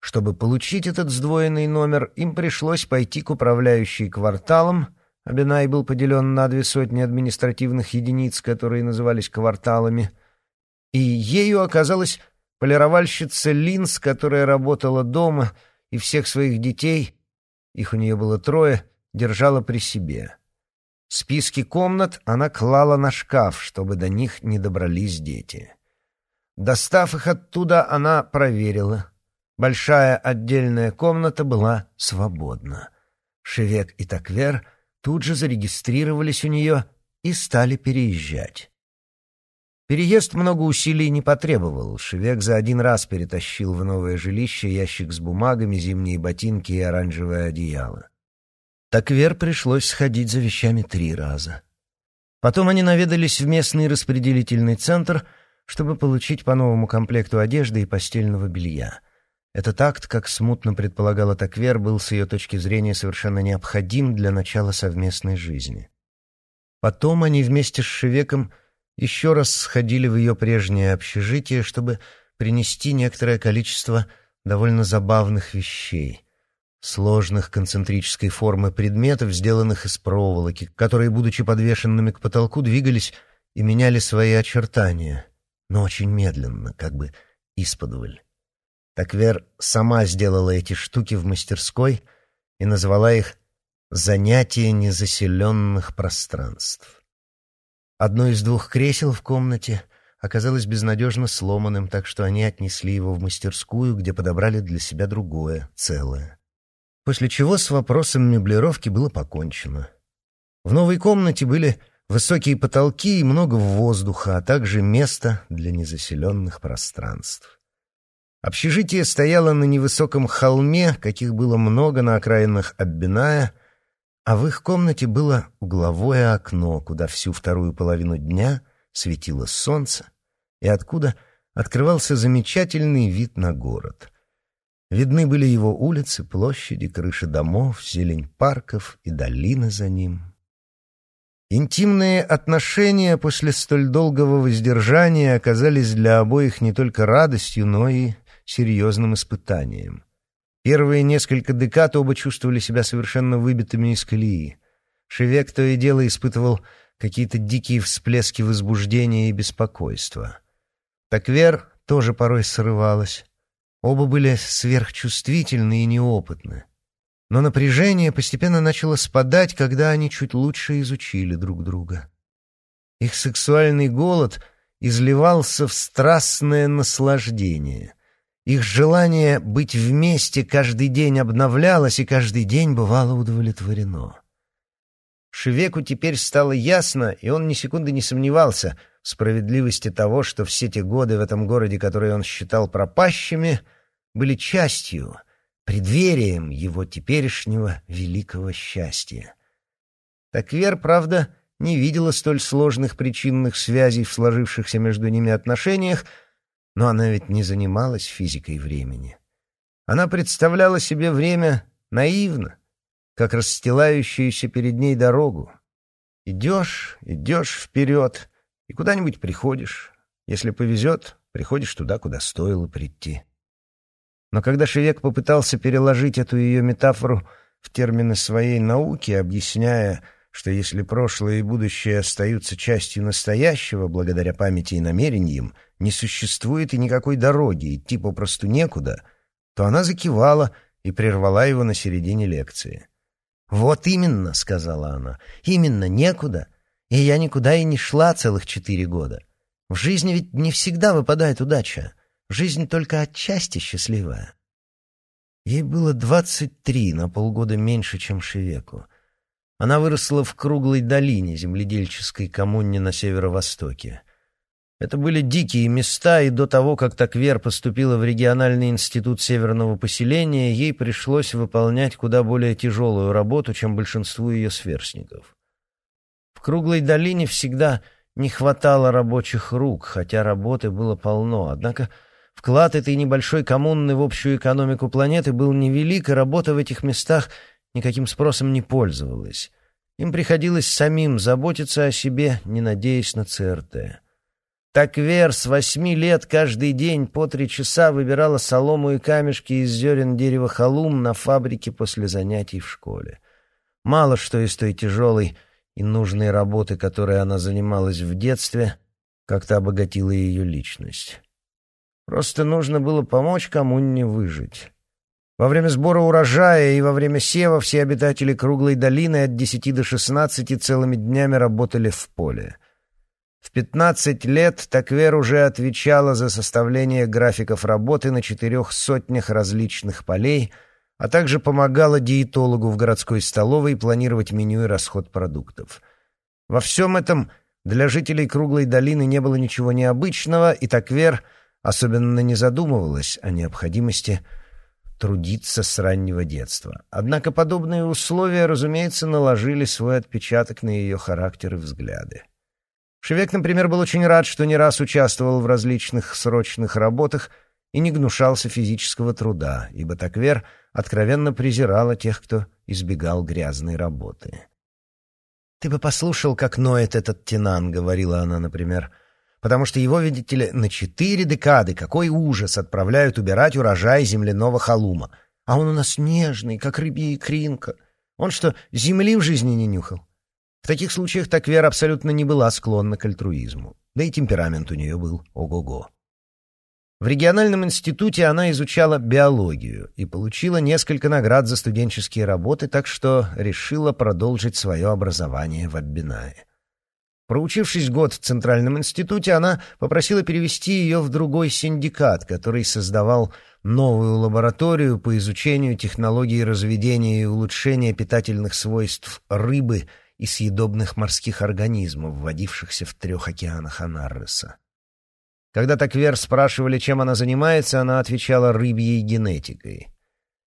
Чтобы получить этот сдвоенный номер, им пришлось пойти к управляющей кварталом Абинай был поделен на две сотни административных единиц, которые назывались кварталами, и ею оказалась полировальщица Линс, которая работала дома и всех своих детей, их у нее было трое, держала при себе. Списки комнат она клала на шкаф, чтобы до них не добрались дети. Достав их оттуда, она проверила. Большая отдельная комната была свободна. Шевек и Таквер — тут же зарегистрировались у нее и стали переезжать. Переезд много усилий не потребовал. Шевек за один раз перетащил в новое жилище ящик с бумагами, зимние ботинки и оранжевое одеяло. Так Вер пришлось сходить за вещами три раза. Потом они наведались в местный распределительный центр, чтобы получить по новому комплекту одежды и постельного белья. Этот акт, как смутно предполагала Таквер, был с ее точки зрения совершенно необходим для начала совместной жизни. Потом они вместе с Шевеком еще раз сходили в ее прежнее общежитие, чтобы принести некоторое количество довольно забавных вещей, сложных концентрической формы предметов, сделанных из проволоки, которые, будучи подвешенными к потолку, двигались и меняли свои очертания, но очень медленно, как бы исподволь. Так Вер сама сделала эти штуки в мастерской и назвала их «занятие незаселенных пространств». Одно из двух кресел в комнате оказалось безнадежно сломанным, так что они отнесли его в мастерскую, где подобрали для себя другое, целое. После чего с вопросом меблировки было покончено. В новой комнате были высокие потолки и много воздуха, а также место для незаселенных пространств. Общежитие стояло на невысоком холме, каких было много на окраинах Аббиная, а в их комнате было угловое окно, куда всю вторую половину дня светило солнце, и откуда открывался замечательный вид на город. Видны были его улицы, площади, крыши домов, зелень парков и долины за ним. Интимные отношения после столь долгого воздержания оказались для обоих не только радостью, но и серьезным испытанием. Первые несколько декад оба чувствовали себя совершенно выбитыми из колеи. Шевек то и дело испытывал какие-то дикие всплески возбуждения и беспокойства. Таквер тоже порой срывалась. Оба были сверхчувствительны и неопытны. Но напряжение постепенно начало спадать, когда они чуть лучше изучили друг друга. Их сексуальный голод изливался в страстное наслаждение. Их желание быть вместе каждый день обновлялось и каждый день бывало удовлетворено. Шевеку теперь стало ясно, и он ни секунды не сомневался в справедливости того, что все те годы в этом городе, которые он считал пропащими, были частью, преддверием его теперешнего великого счастья. Так Вер, правда, не видела столь сложных причинных связей в сложившихся между ними отношениях, но она ведь не занималась физикой времени. Она представляла себе время наивно, как расстилающуюся перед ней дорогу. Идешь, идешь вперед, и куда-нибудь приходишь. Если повезет, приходишь туда, куда стоило прийти. Но когда Шевек попытался переложить эту ее метафору в термины своей науки, объясняя, что если прошлое и будущее остаются частью настоящего, благодаря памяти и намерениям, не существует и никакой дороги, идти попросту некуда, то она закивала и прервала его на середине лекции. «Вот именно», — сказала она, — «именно некуда, и я никуда и не шла целых четыре года. В жизни ведь не всегда выпадает удача, жизнь только отчасти счастливая». Ей было двадцать три, на полгода меньше, чем Шевеку. Она выросла в круглой долине, земледельческой коммуне на северо-востоке. Это были дикие места, и до того, как Таквер поступила в региональный институт северного поселения, ей пришлось выполнять куда более тяжелую работу, чем большинству ее сверстников. В круглой долине всегда не хватало рабочих рук, хотя работы было полно, однако вклад этой небольшой коммуны в общую экономику планеты был невелик, и работа в этих местах никаким спросом не пользовалась. Им приходилось самим заботиться о себе, не надеясь на ЦРТ. Так Вер с восьми лет каждый день по три часа выбирала солому и камешки из зерен дерева халум на фабрике после занятий в школе. Мало что из той тяжелой и нужной работы, которой она занималась в детстве, как-то обогатила ее личность. Просто нужно было помочь кому не выжить. Во время сбора урожая и во время сева все обитатели круглой долины от 10 до 16 целыми днями работали в поле. В 15 лет Таквер уже отвечала за составление графиков работы на четырех сотнях различных полей, а также помогала диетологу в городской столовой планировать меню и расход продуктов. Во всем этом для жителей круглой долины не было ничего необычного, и Таквер особенно не задумывалась о необходимости – трудиться с раннего детства. Однако подобные условия, разумеется, наложили свой отпечаток на ее характер и взгляды. Шевек, например, был очень рад, что не раз участвовал в различных срочных работах и не гнушался физического труда, ибо Таквер откровенно презирала тех, кто избегал грязной работы. «Ты бы послушал, как ноет этот Тинан», — говорила она, например, — потому что его, видите ли, на четыре декады, какой ужас, отправляют убирать урожай земляного халума. А он у нас нежный, как рыбья икринка. Он что, земли в жизни не нюхал? В таких случаях Таквер абсолютно не была склонна к альтруизму. Да и темперамент у нее был ого-го. В региональном институте она изучала биологию и получила несколько наград за студенческие работы, так что решила продолжить свое образование в Аббинае. Проучившись год в Центральном институте, она попросила перевести ее в другой синдикат, который создавал новую лабораторию по изучению технологий разведения и улучшения питательных свойств рыбы и съедобных морских организмов, вводившихся в трех океанах Анарреса. Когда Таквер спрашивали, чем она занимается, она отвечала рыбьей генетикой.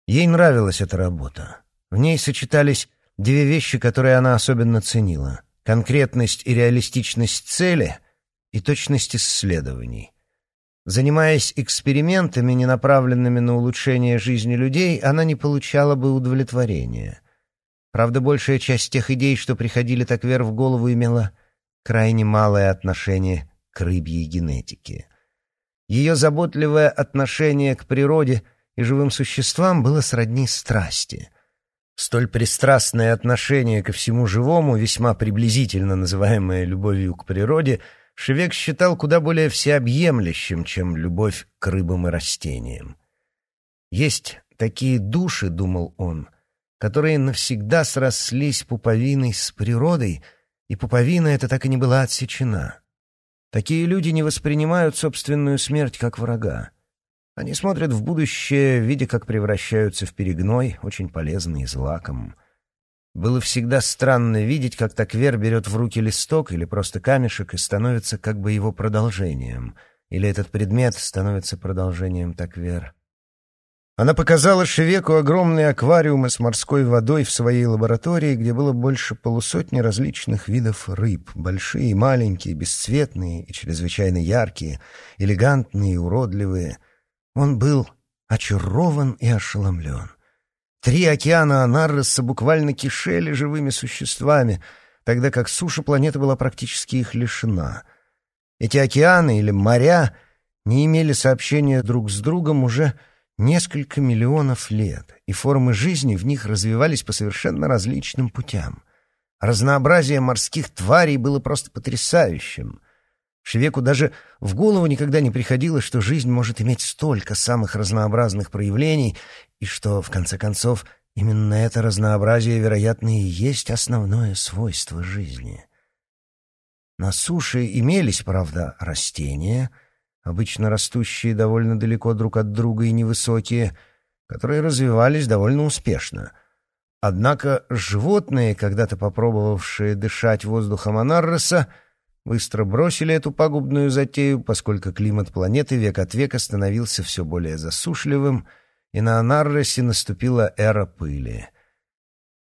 Ей нравилась эта работа. В ней сочетались две вещи, которые она особенно ценила — конкретность и реалистичность цели и точность исследований. Занимаясь экспериментами, не направленными на улучшение жизни людей, она не получала бы удовлетворения. Правда, большая часть тех идей, что приходили так вверх в голову, имела крайне малое отношение к рыбьей генетике. Ее заботливое отношение к природе и живым существам было сродни страсти. Столь пристрастное отношение ко всему живому, весьма приблизительно называемое любовью к природе, Шевек считал куда более всеобъемлющим, чем любовь к рыбам и растениям. Есть такие души, думал он, которые навсегда срослись пуповиной с природой, и пуповина эта так и не была отсечена. Такие люди не воспринимают собственную смерть как врага. Они смотрят в будущее, видя, как превращаются в перегной, очень полезный злаком. Было всегда странно видеть, как Таквер берет в руки листок или просто камешек и становится как бы его продолжением, или этот предмет становится продолжением Таквер. Она показала Шевеку огромные аквариумы с морской водой в своей лаборатории, где было больше полусотни различных видов рыб, большие маленькие, бесцветные и чрезвычайно яркие, элегантные и уродливые — он был очарован и ошеломлен. Три океана Анарреса буквально кишели живыми существами, тогда как суша планеты была практически их лишена. Эти океаны или моря не имели сообщения друг с другом уже несколько миллионов лет, и формы жизни в них развивались по совершенно различным путям. Разнообразие морских тварей было просто потрясающим. Шевеку даже в голову никогда не приходило, что жизнь может иметь столько самых разнообразных проявлений, и что, в конце концов, именно это разнообразие, вероятно, и есть основное свойство жизни. На суше имелись, правда, растения, обычно растущие довольно далеко друг от друга и невысокие, которые развивались довольно успешно. Однако животные, когда-то попробовавшие дышать воздухом Анарреса, быстро бросили эту пагубную затею, поскольку климат планеты век от века становился все более засушливым, и на Анарресе наступила эра пыли.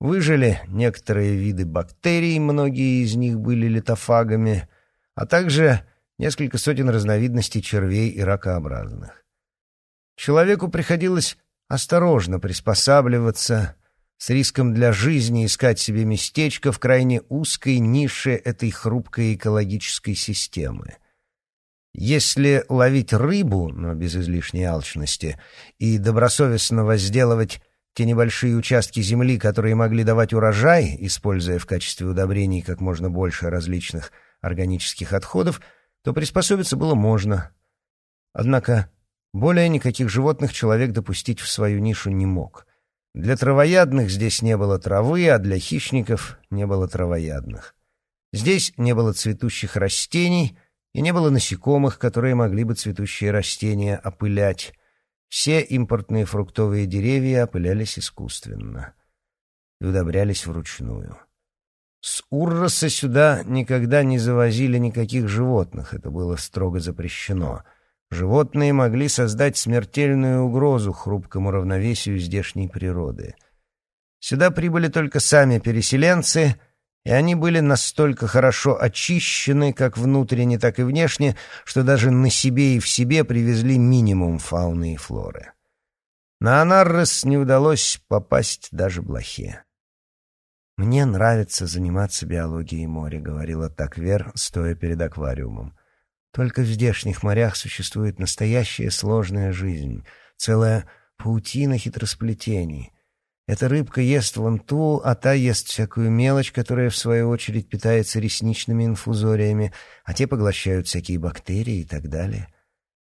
Выжили некоторые виды бактерий, многие из них были литофагами, а также несколько сотен разновидностей червей и ракообразных. Человеку приходилось осторожно приспосабливаться, с риском для жизни искать себе местечко в крайне узкой нише этой хрупкой экологической системы. Если ловить рыбу, но без излишней алчности, и добросовестно возделывать те небольшие участки земли, которые могли давать урожай, используя в качестве удобрений как можно больше различных органических отходов, то приспособиться было можно. Однако более никаких животных человек допустить в свою нишу не мог — для травоядных здесь не было травы, а для хищников не было травоядных. Здесь не было цветущих растений и не было насекомых, которые могли бы цветущие растения опылять. Все импортные фруктовые деревья опылялись искусственно и удобрялись вручную. С Урроса сюда никогда не завозили никаких животных, это было строго запрещено — Животные могли создать смертельную угрозу хрупкому равновесию здешней природы. Сюда прибыли только сами переселенцы, и они были настолько хорошо очищены, как внутренне, так и внешне, что даже на себе и в себе привезли минимум фауны и флоры. На Анаррес не удалось попасть даже блохе. «Мне нравится заниматься биологией моря», — говорила Таквер, стоя перед аквариумом. Только в здешних морях существует настоящая сложная жизнь, целая паутина хитросплетений. Эта рыбка ест вон ту, а та ест всякую мелочь, которая, в свою очередь, питается ресничными инфузориями, а те поглощают всякие бактерии и так далее.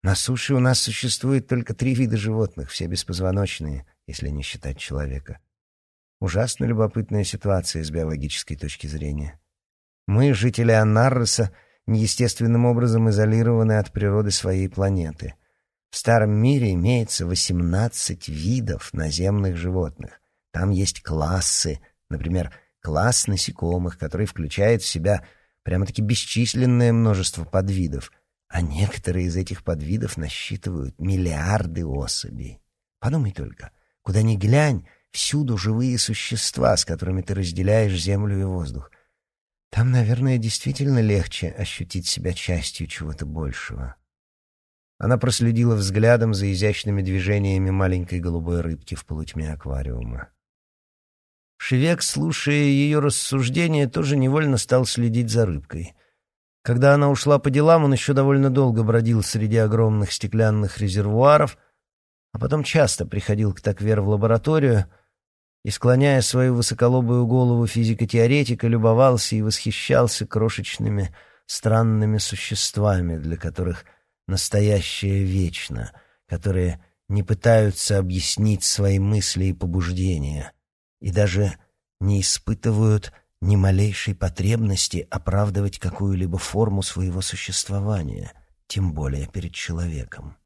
На суше у нас существует только три вида животных, все беспозвоночные, если не считать человека. Ужасно любопытная ситуация с биологической точки зрения. Мы, жители Анарреса, неестественным образом изолированы от природы своей планеты. В Старом мире имеется 18 видов наземных животных. Там есть классы, например, класс насекомых, который включает в себя прямо-таки бесчисленное множество подвидов, а некоторые из этих подвидов насчитывают миллиарды особей. Подумай только, куда ни глянь, всюду живые существа, с которыми ты разделяешь землю и воздух — там, наверное, действительно легче ощутить себя частью чего-то большего. Она проследила взглядом за изящными движениями маленькой голубой рыбки в полутьме аквариума. Шевек, слушая ее рассуждения, тоже невольно стал следить за рыбкой. Когда она ушла по делам, он еще довольно долго бродил среди огромных стеклянных резервуаров, а потом часто приходил к Таквер в лабораторию — и, склоняя свою высоколобую голову физико-теоретика, любовался и восхищался крошечными странными существами, для которых настоящее вечно, которые не пытаются объяснить свои мысли и побуждения, и даже не испытывают ни малейшей потребности оправдывать какую-либо форму своего существования, тем более перед человеком.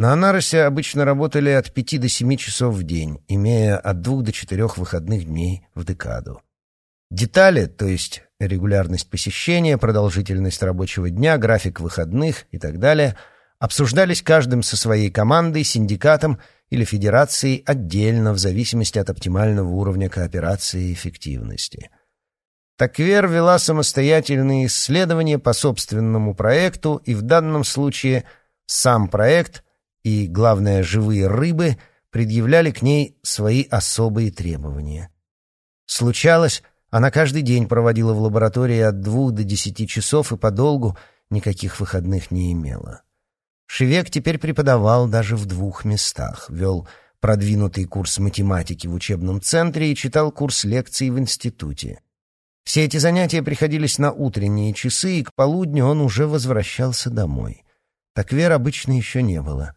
На Анаросе обычно работали от пяти до семи часов в день, имея от двух до четырех выходных дней в декаду. Детали, то есть регулярность посещения, продолжительность рабочего дня, график выходных и так далее, обсуждались каждым со своей командой, синдикатом или федерацией отдельно в зависимости от оптимального уровня кооперации и эффективности. Таквер вела самостоятельные исследования по собственному проекту, и в данном случае сам проект – и, главное, живые рыбы предъявляли к ней свои особые требования. Случалось, она каждый день проводила в лаборатории от двух до десяти часов и подолгу никаких выходных не имела. Шевек теперь преподавал даже в двух местах, вел продвинутый курс математики в учебном центре и читал курс лекций в институте. Все эти занятия приходились на утренние часы, и к полудню он уже возвращался домой. Так вер обычно еще не было.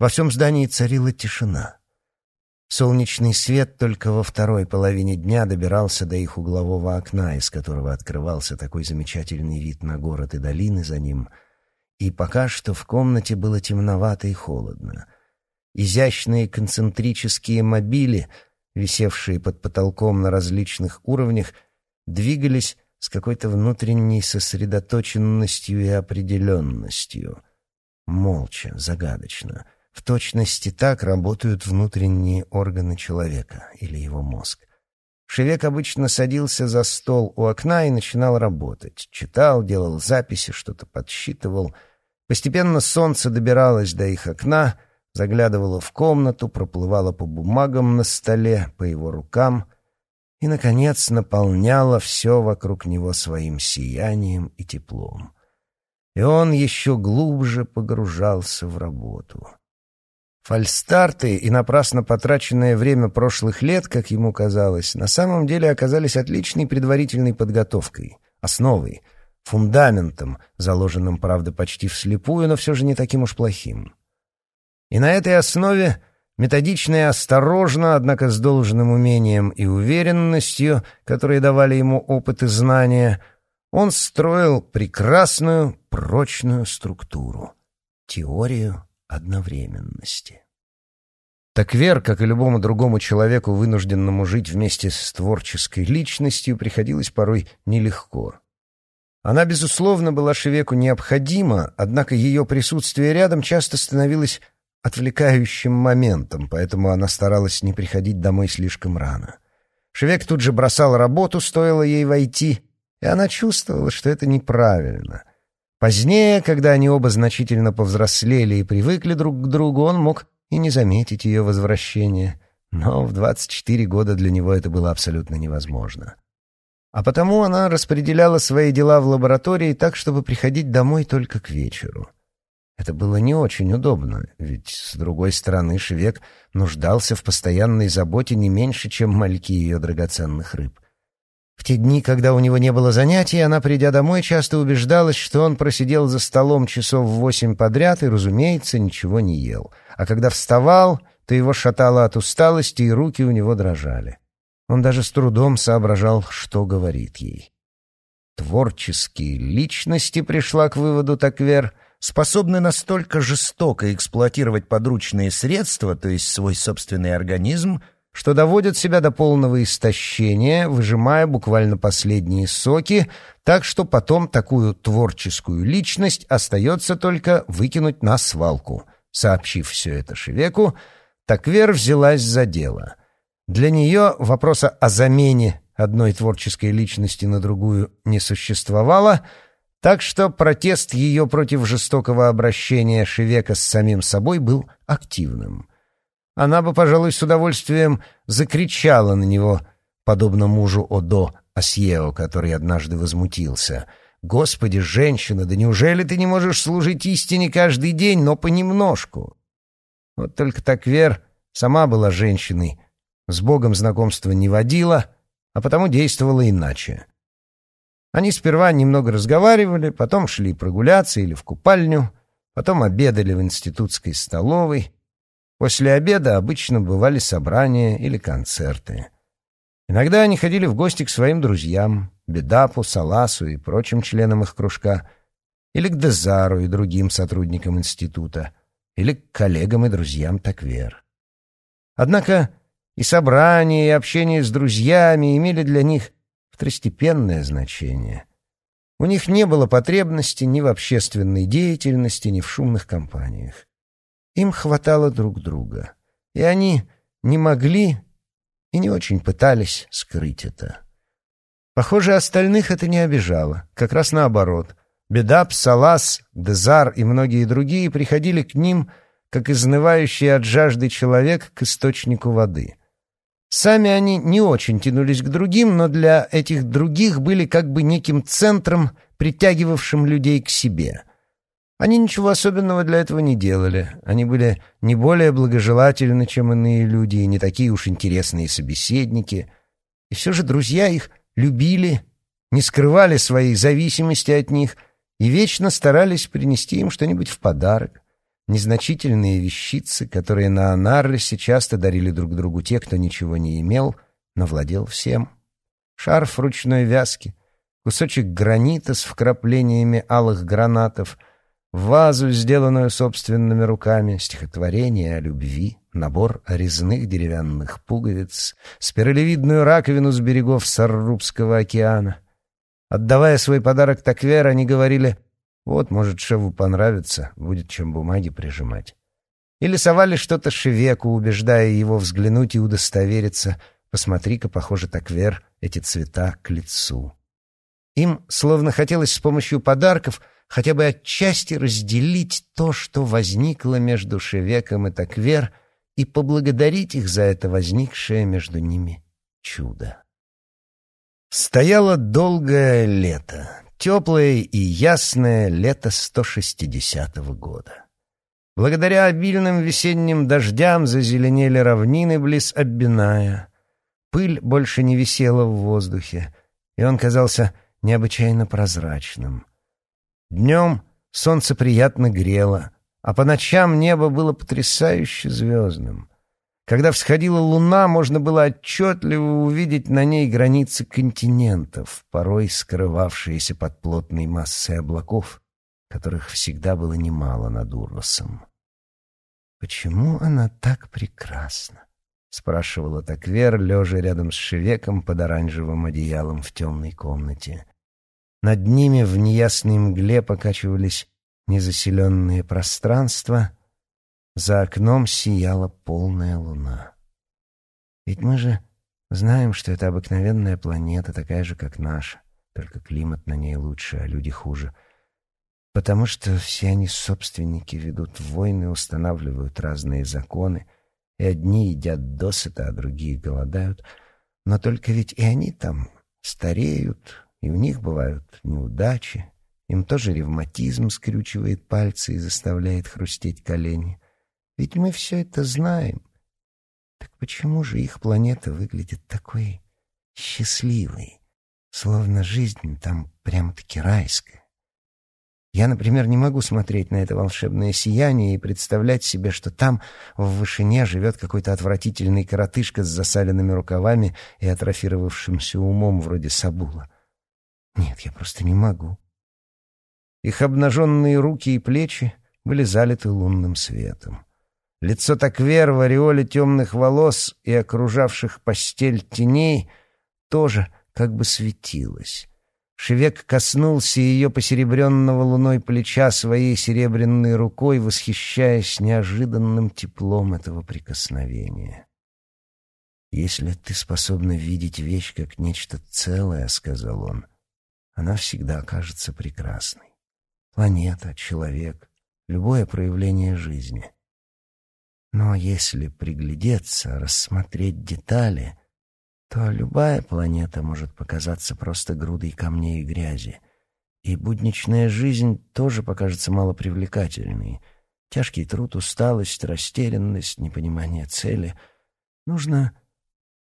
Во всем здании царила тишина. Солнечный свет только во второй половине дня добирался до их углового окна, из которого открывался такой замечательный вид на город и долины за ним. И пока что в комнате было темновато и холодно. Изящные концентрические мобили, висевшие под потолком на различных уровнях, двигались с какой-то внутренней сосредоточенностью и определенностью. Молча, загадочно — в точности так работают внутренние органы человека или его мозг. Шевек обычно садился за стол у окна и начинал работать. Читал, делал записи, что-то подсчитывал. Постепенно солнце добиралось до их окна, заглядывало в комнату, проплывало по бумагам на столе, по его рукам и, наконец, наполняло все вокруг него своим сиянием и теплом. И он еще глубже погружался в работу. Фальстарты и напрасно потраченное время прошлых лет, как ему казалось, на самом деле оказались отличной предварительной подготовкой, основой, фундаментом, заложенным, правда, почти вслепую, но все же не таким уж плохим. И на этой основе, методично и осторожно, однако с должным умением и уверенностью, которые давали ему опыт и знания, он строил прекрасную, прочную структуру, теорию одновременности. Так Вер, как и любому другому человеку, вынужденному жить вместе с творческой личностью, приходилось порой нелегко. Она, безусловно, была Шевеку необходима, однако ее присутствие рядом часто становилось отвлекающим моментом, поэтому она старалась не приходить домой слишком рано. Шевек тут же бросал работу, стоило ей войти, и она чувствовала, что это неправильно. Позднее, когда они оба значительно повзрослели и привыкли друг к другу, он мог и не заметить ее возвращения. Но в 24 года для него это было абсолютно невозможно. А потому она распределяла свои дела в лаборатории так, чтобы приходить домой только к вечеру. Это было не очень удобно, ведь, с другой стороны, Шевек нуждался в постоянной заботе не меньше, чем мальки ее драгоценных рыб. В те дни, когда у него не было занятий, она, придя домой, часто убеждалась, что он просидел за столом часов восемь подряд и, разумеется, ничего не ел. А когда вставал, то его шатало от усталости, и руки у него дрожали. Он даже с трудом соображал, что говорит ей. Творческие личности, пришла к выводу Таквер, способны настолько жестоко эксплуатировать подручные средства, то есть свой собственный организм, что доводят себя до полного истощения, выжимая буквально последние соки, так что потом такую творческую личность остается только выкинуть на свалку. Сообщив все это Шевеку, Таквер взялась за дело. Для нее вопроса о замене одной творческой личности на другую не существовало, так что протест ее против жестокого обращения Шевека с самим собой был активным она бы, пожалуй, с удовольствием закричала на него, подобно мужу Одо Асьео, который однажды возмутился. «Господи, женщина, да неужели ты не можешь служить истине каждый день, но понемножку?» Вот только так Вер сама была женщиной, с Богом знакомства не водила, а потому действовала иначе. Они сперва немного разговаривали, потом шли прогуляться или в купальню, потом обедали в институтской столовой, После обеда обычно бывали собрания или концерты. Иногда они ходили в гости к своим друзьям, Бедапу, Саласу и прочим членам их кружка, или к Дезару и другим сотрудникам института, или к коллегам и друзьям Таквер. Однако и собрания, и общение с друзьями имели для них второстепенное значение. У них не было потребности ни в общественной деятельности, ни в шумных компаниях. Им хватало друг друга, и они не могли и не очень пытались скрыть это. Похоже, остальных это не обижало, как раз наоборот. Бедап, Салас, Дезар и многие другие приходили к ним, как изнывающий от жажды человек к источнику воды. Сами они не очень тянулись к другим, но для этих других были как бы неким центром, притягивавшим людей к себе — Они ничего особенного для этого не делали. Они были не более благожелательны, чем иные люди, и не такие уж интересные собеседники. И все же друзья их любили, не скрывали своей зависимости от них и вечно старались принести им что-нибудь в подарок. Незначительные вещицы, которые на Анарлесе часто дарили друг другу те, кто ничего не имел, но владел всем. Шарф ручной вязки, кусочек гранита с вкраплениями алых гранатов, вазу, сделанную собственными руками, стихотворение о любви, набор резных деревянных пуговиц, спиралевидную раковину с берегов Саррубского океана. Отдавая свой подарок Таквер, они говорили — вот, может, Шеву понравится, будет чем бумаги прижимать. Или совали что-то Шевеку, убеждая его взглянуть и удостовериться. Посмотри-ка, похоже, так вер эти цвета к лицу. Им словно хотелось с помощью подарков хотя бы отчасти разделить то, что возникло между Шевеком и Таквер, и поблагодарить их за это возникшее между ними чудо. Стояло долгое лето. Теплое и ясное лето 160-го года. Благодаря обильным весенним дождям зазеленели равнины близ Аббиная. Пыль больше не висела в воздухе, и он казался необычайно прозрачным. Днем солнце приятно грело, а по ночам небо было потрясающе звездным. Когда всходила луна, можно было отчетливо увидеть на ней границы континентов, порой скрывавшиеся под плотной массой облаков, которых всегда было немало над Урвасом. «Почему она так прекрасна?» — спрашивала Таквер, лежа рядом с Шевеком под оранжевым одеялом в темной комнате. Над ними в неясной мгле покачивались незаселенные пространства — за окном сияла полная луна. Ведь мы же знаем, что это обыкновенная планета, такая же, как наша, только климат на ней лучше, а люди хуже. Потому что все они собственники ведут войны, устанавливают разные законы, и одни едят досыта, а другие голодают. Но только ведь и они там стареют, и у них бывают неудачи, им тоже ревматизм скрючивает пальцы и заставляет хрустеть колени. Ведь мы все это знаем. Так почему же их планета выглядит такой счастливой, словно жизнь там прямо-таки райская? Я, например, не могу смотреть на это волшебное сияние и представлять себе, что там в вышине живет какой-то отвратительный коротышка с засаленными рукавами и атрофировавшимся умом вроде Сабула. Нет, я просто не могу. Их обнаженные руки и плечи были залиты лунным светом. Лицо Таквер в ореоле темных волос и окружавших постель теней тоже как бы светилось. Шевек коснулся ее посеребренного луной плеча своей серебряной рукой, восхищаясь неожиданным теплом этого прикосновения. «Если ты способна видеть вещь как нечто целое, — сказал он, — она всегда окажется прекрасной. Планета, человек, любое проявление жизни — но если приглядеться, рассмотреть детали, то любая планета может показаться просто грудой камней и грязи. И будничная жизнь тоже покажется малопривлекательной. Тяжкий труд, усталость, растерянность, непонимание цели. Нужно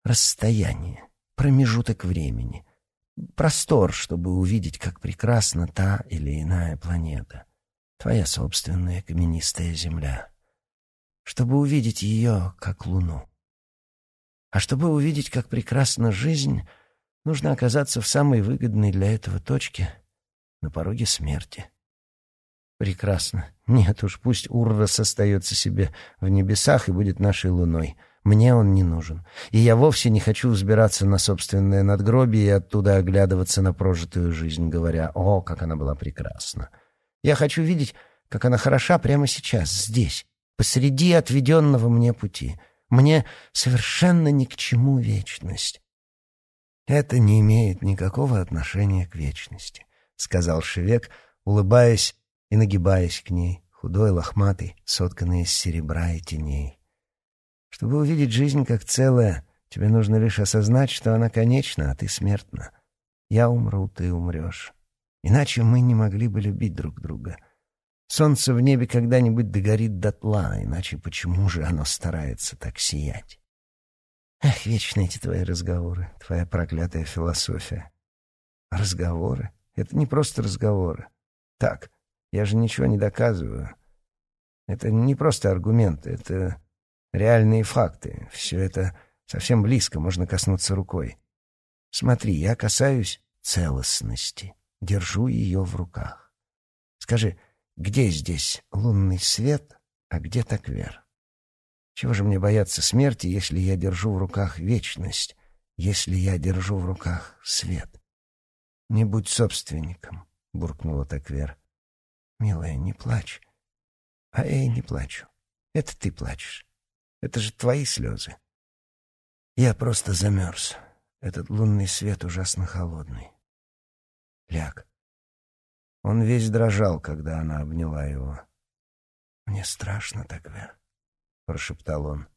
расстояние, промежуток времени, простор, чтобы увидеть, как прекрасна та или иная планета. Твоя собственная каменистая Земля чтобы увидеть ее как луну. А чтобы увидеть, как прекрасна жизнь, нужно оказаться в самой выгодной для этого точке на пороге смерти. Прекрасно. Нет уж, пусть Уррос остается себе в небесах и будет нашей луной. Мне он не нужен. И я вовсе не хочу взбираться на собственное надгробие и оттуда оглядываться на прожитую жизнь, говоря, о, как она была прекрасна. Я хочу видеть, как она хороша прямо сейчас, здесь, посреди отведенного мне пути. Мне совершенно ни к чему вечность. Это не имеет никакого отношения к вечности, сказал Шевек, улыбаясь и нагибаясь к ней, худой, лохматый, сотканный из серебра и теней. Чтобы увидеть жизнь как целое, тебе нужно лишь осознать, что она конечна, а ты смертна. Я умру, ты умрешь. Иначе мы не могли бы любить друг друга. Солнце в небе когда-нибудь догорит дотла, иначе почему же оно старается так сиять? Эх, вечно эти твои разговоры, твоя проклятая философия. Разговоры? Это не просто разговоры. Так, я же ничего не доказываю. Это не просто аргументы, это реальные факты. Все это совсем близко, можно коснуться рукой. Смотри, я касаюсь целостности, держу ее в руках. Скажи, где здесь лунный свет, а где таквер? Чего же мне бояться смерти, если я держу в руках вечность, если я держу в руках свет? Не будь собственником, буркнула Таквер. Милая, не плачь. А я и не плачу. Это ты плачешь. Это же твои слезы. Я просто замерз. Этот лунный свет ужасно холодный. Ляг. Он весь дрожал, когда она обняла его. «Мне страшно, Таквер», — прошептал он.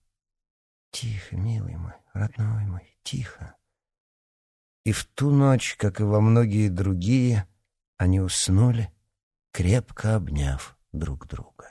«Тихо, милый мой, родной мой, тихо». И в ту ночь, как и во многие другие, они уснули, крепко обняв друг друга.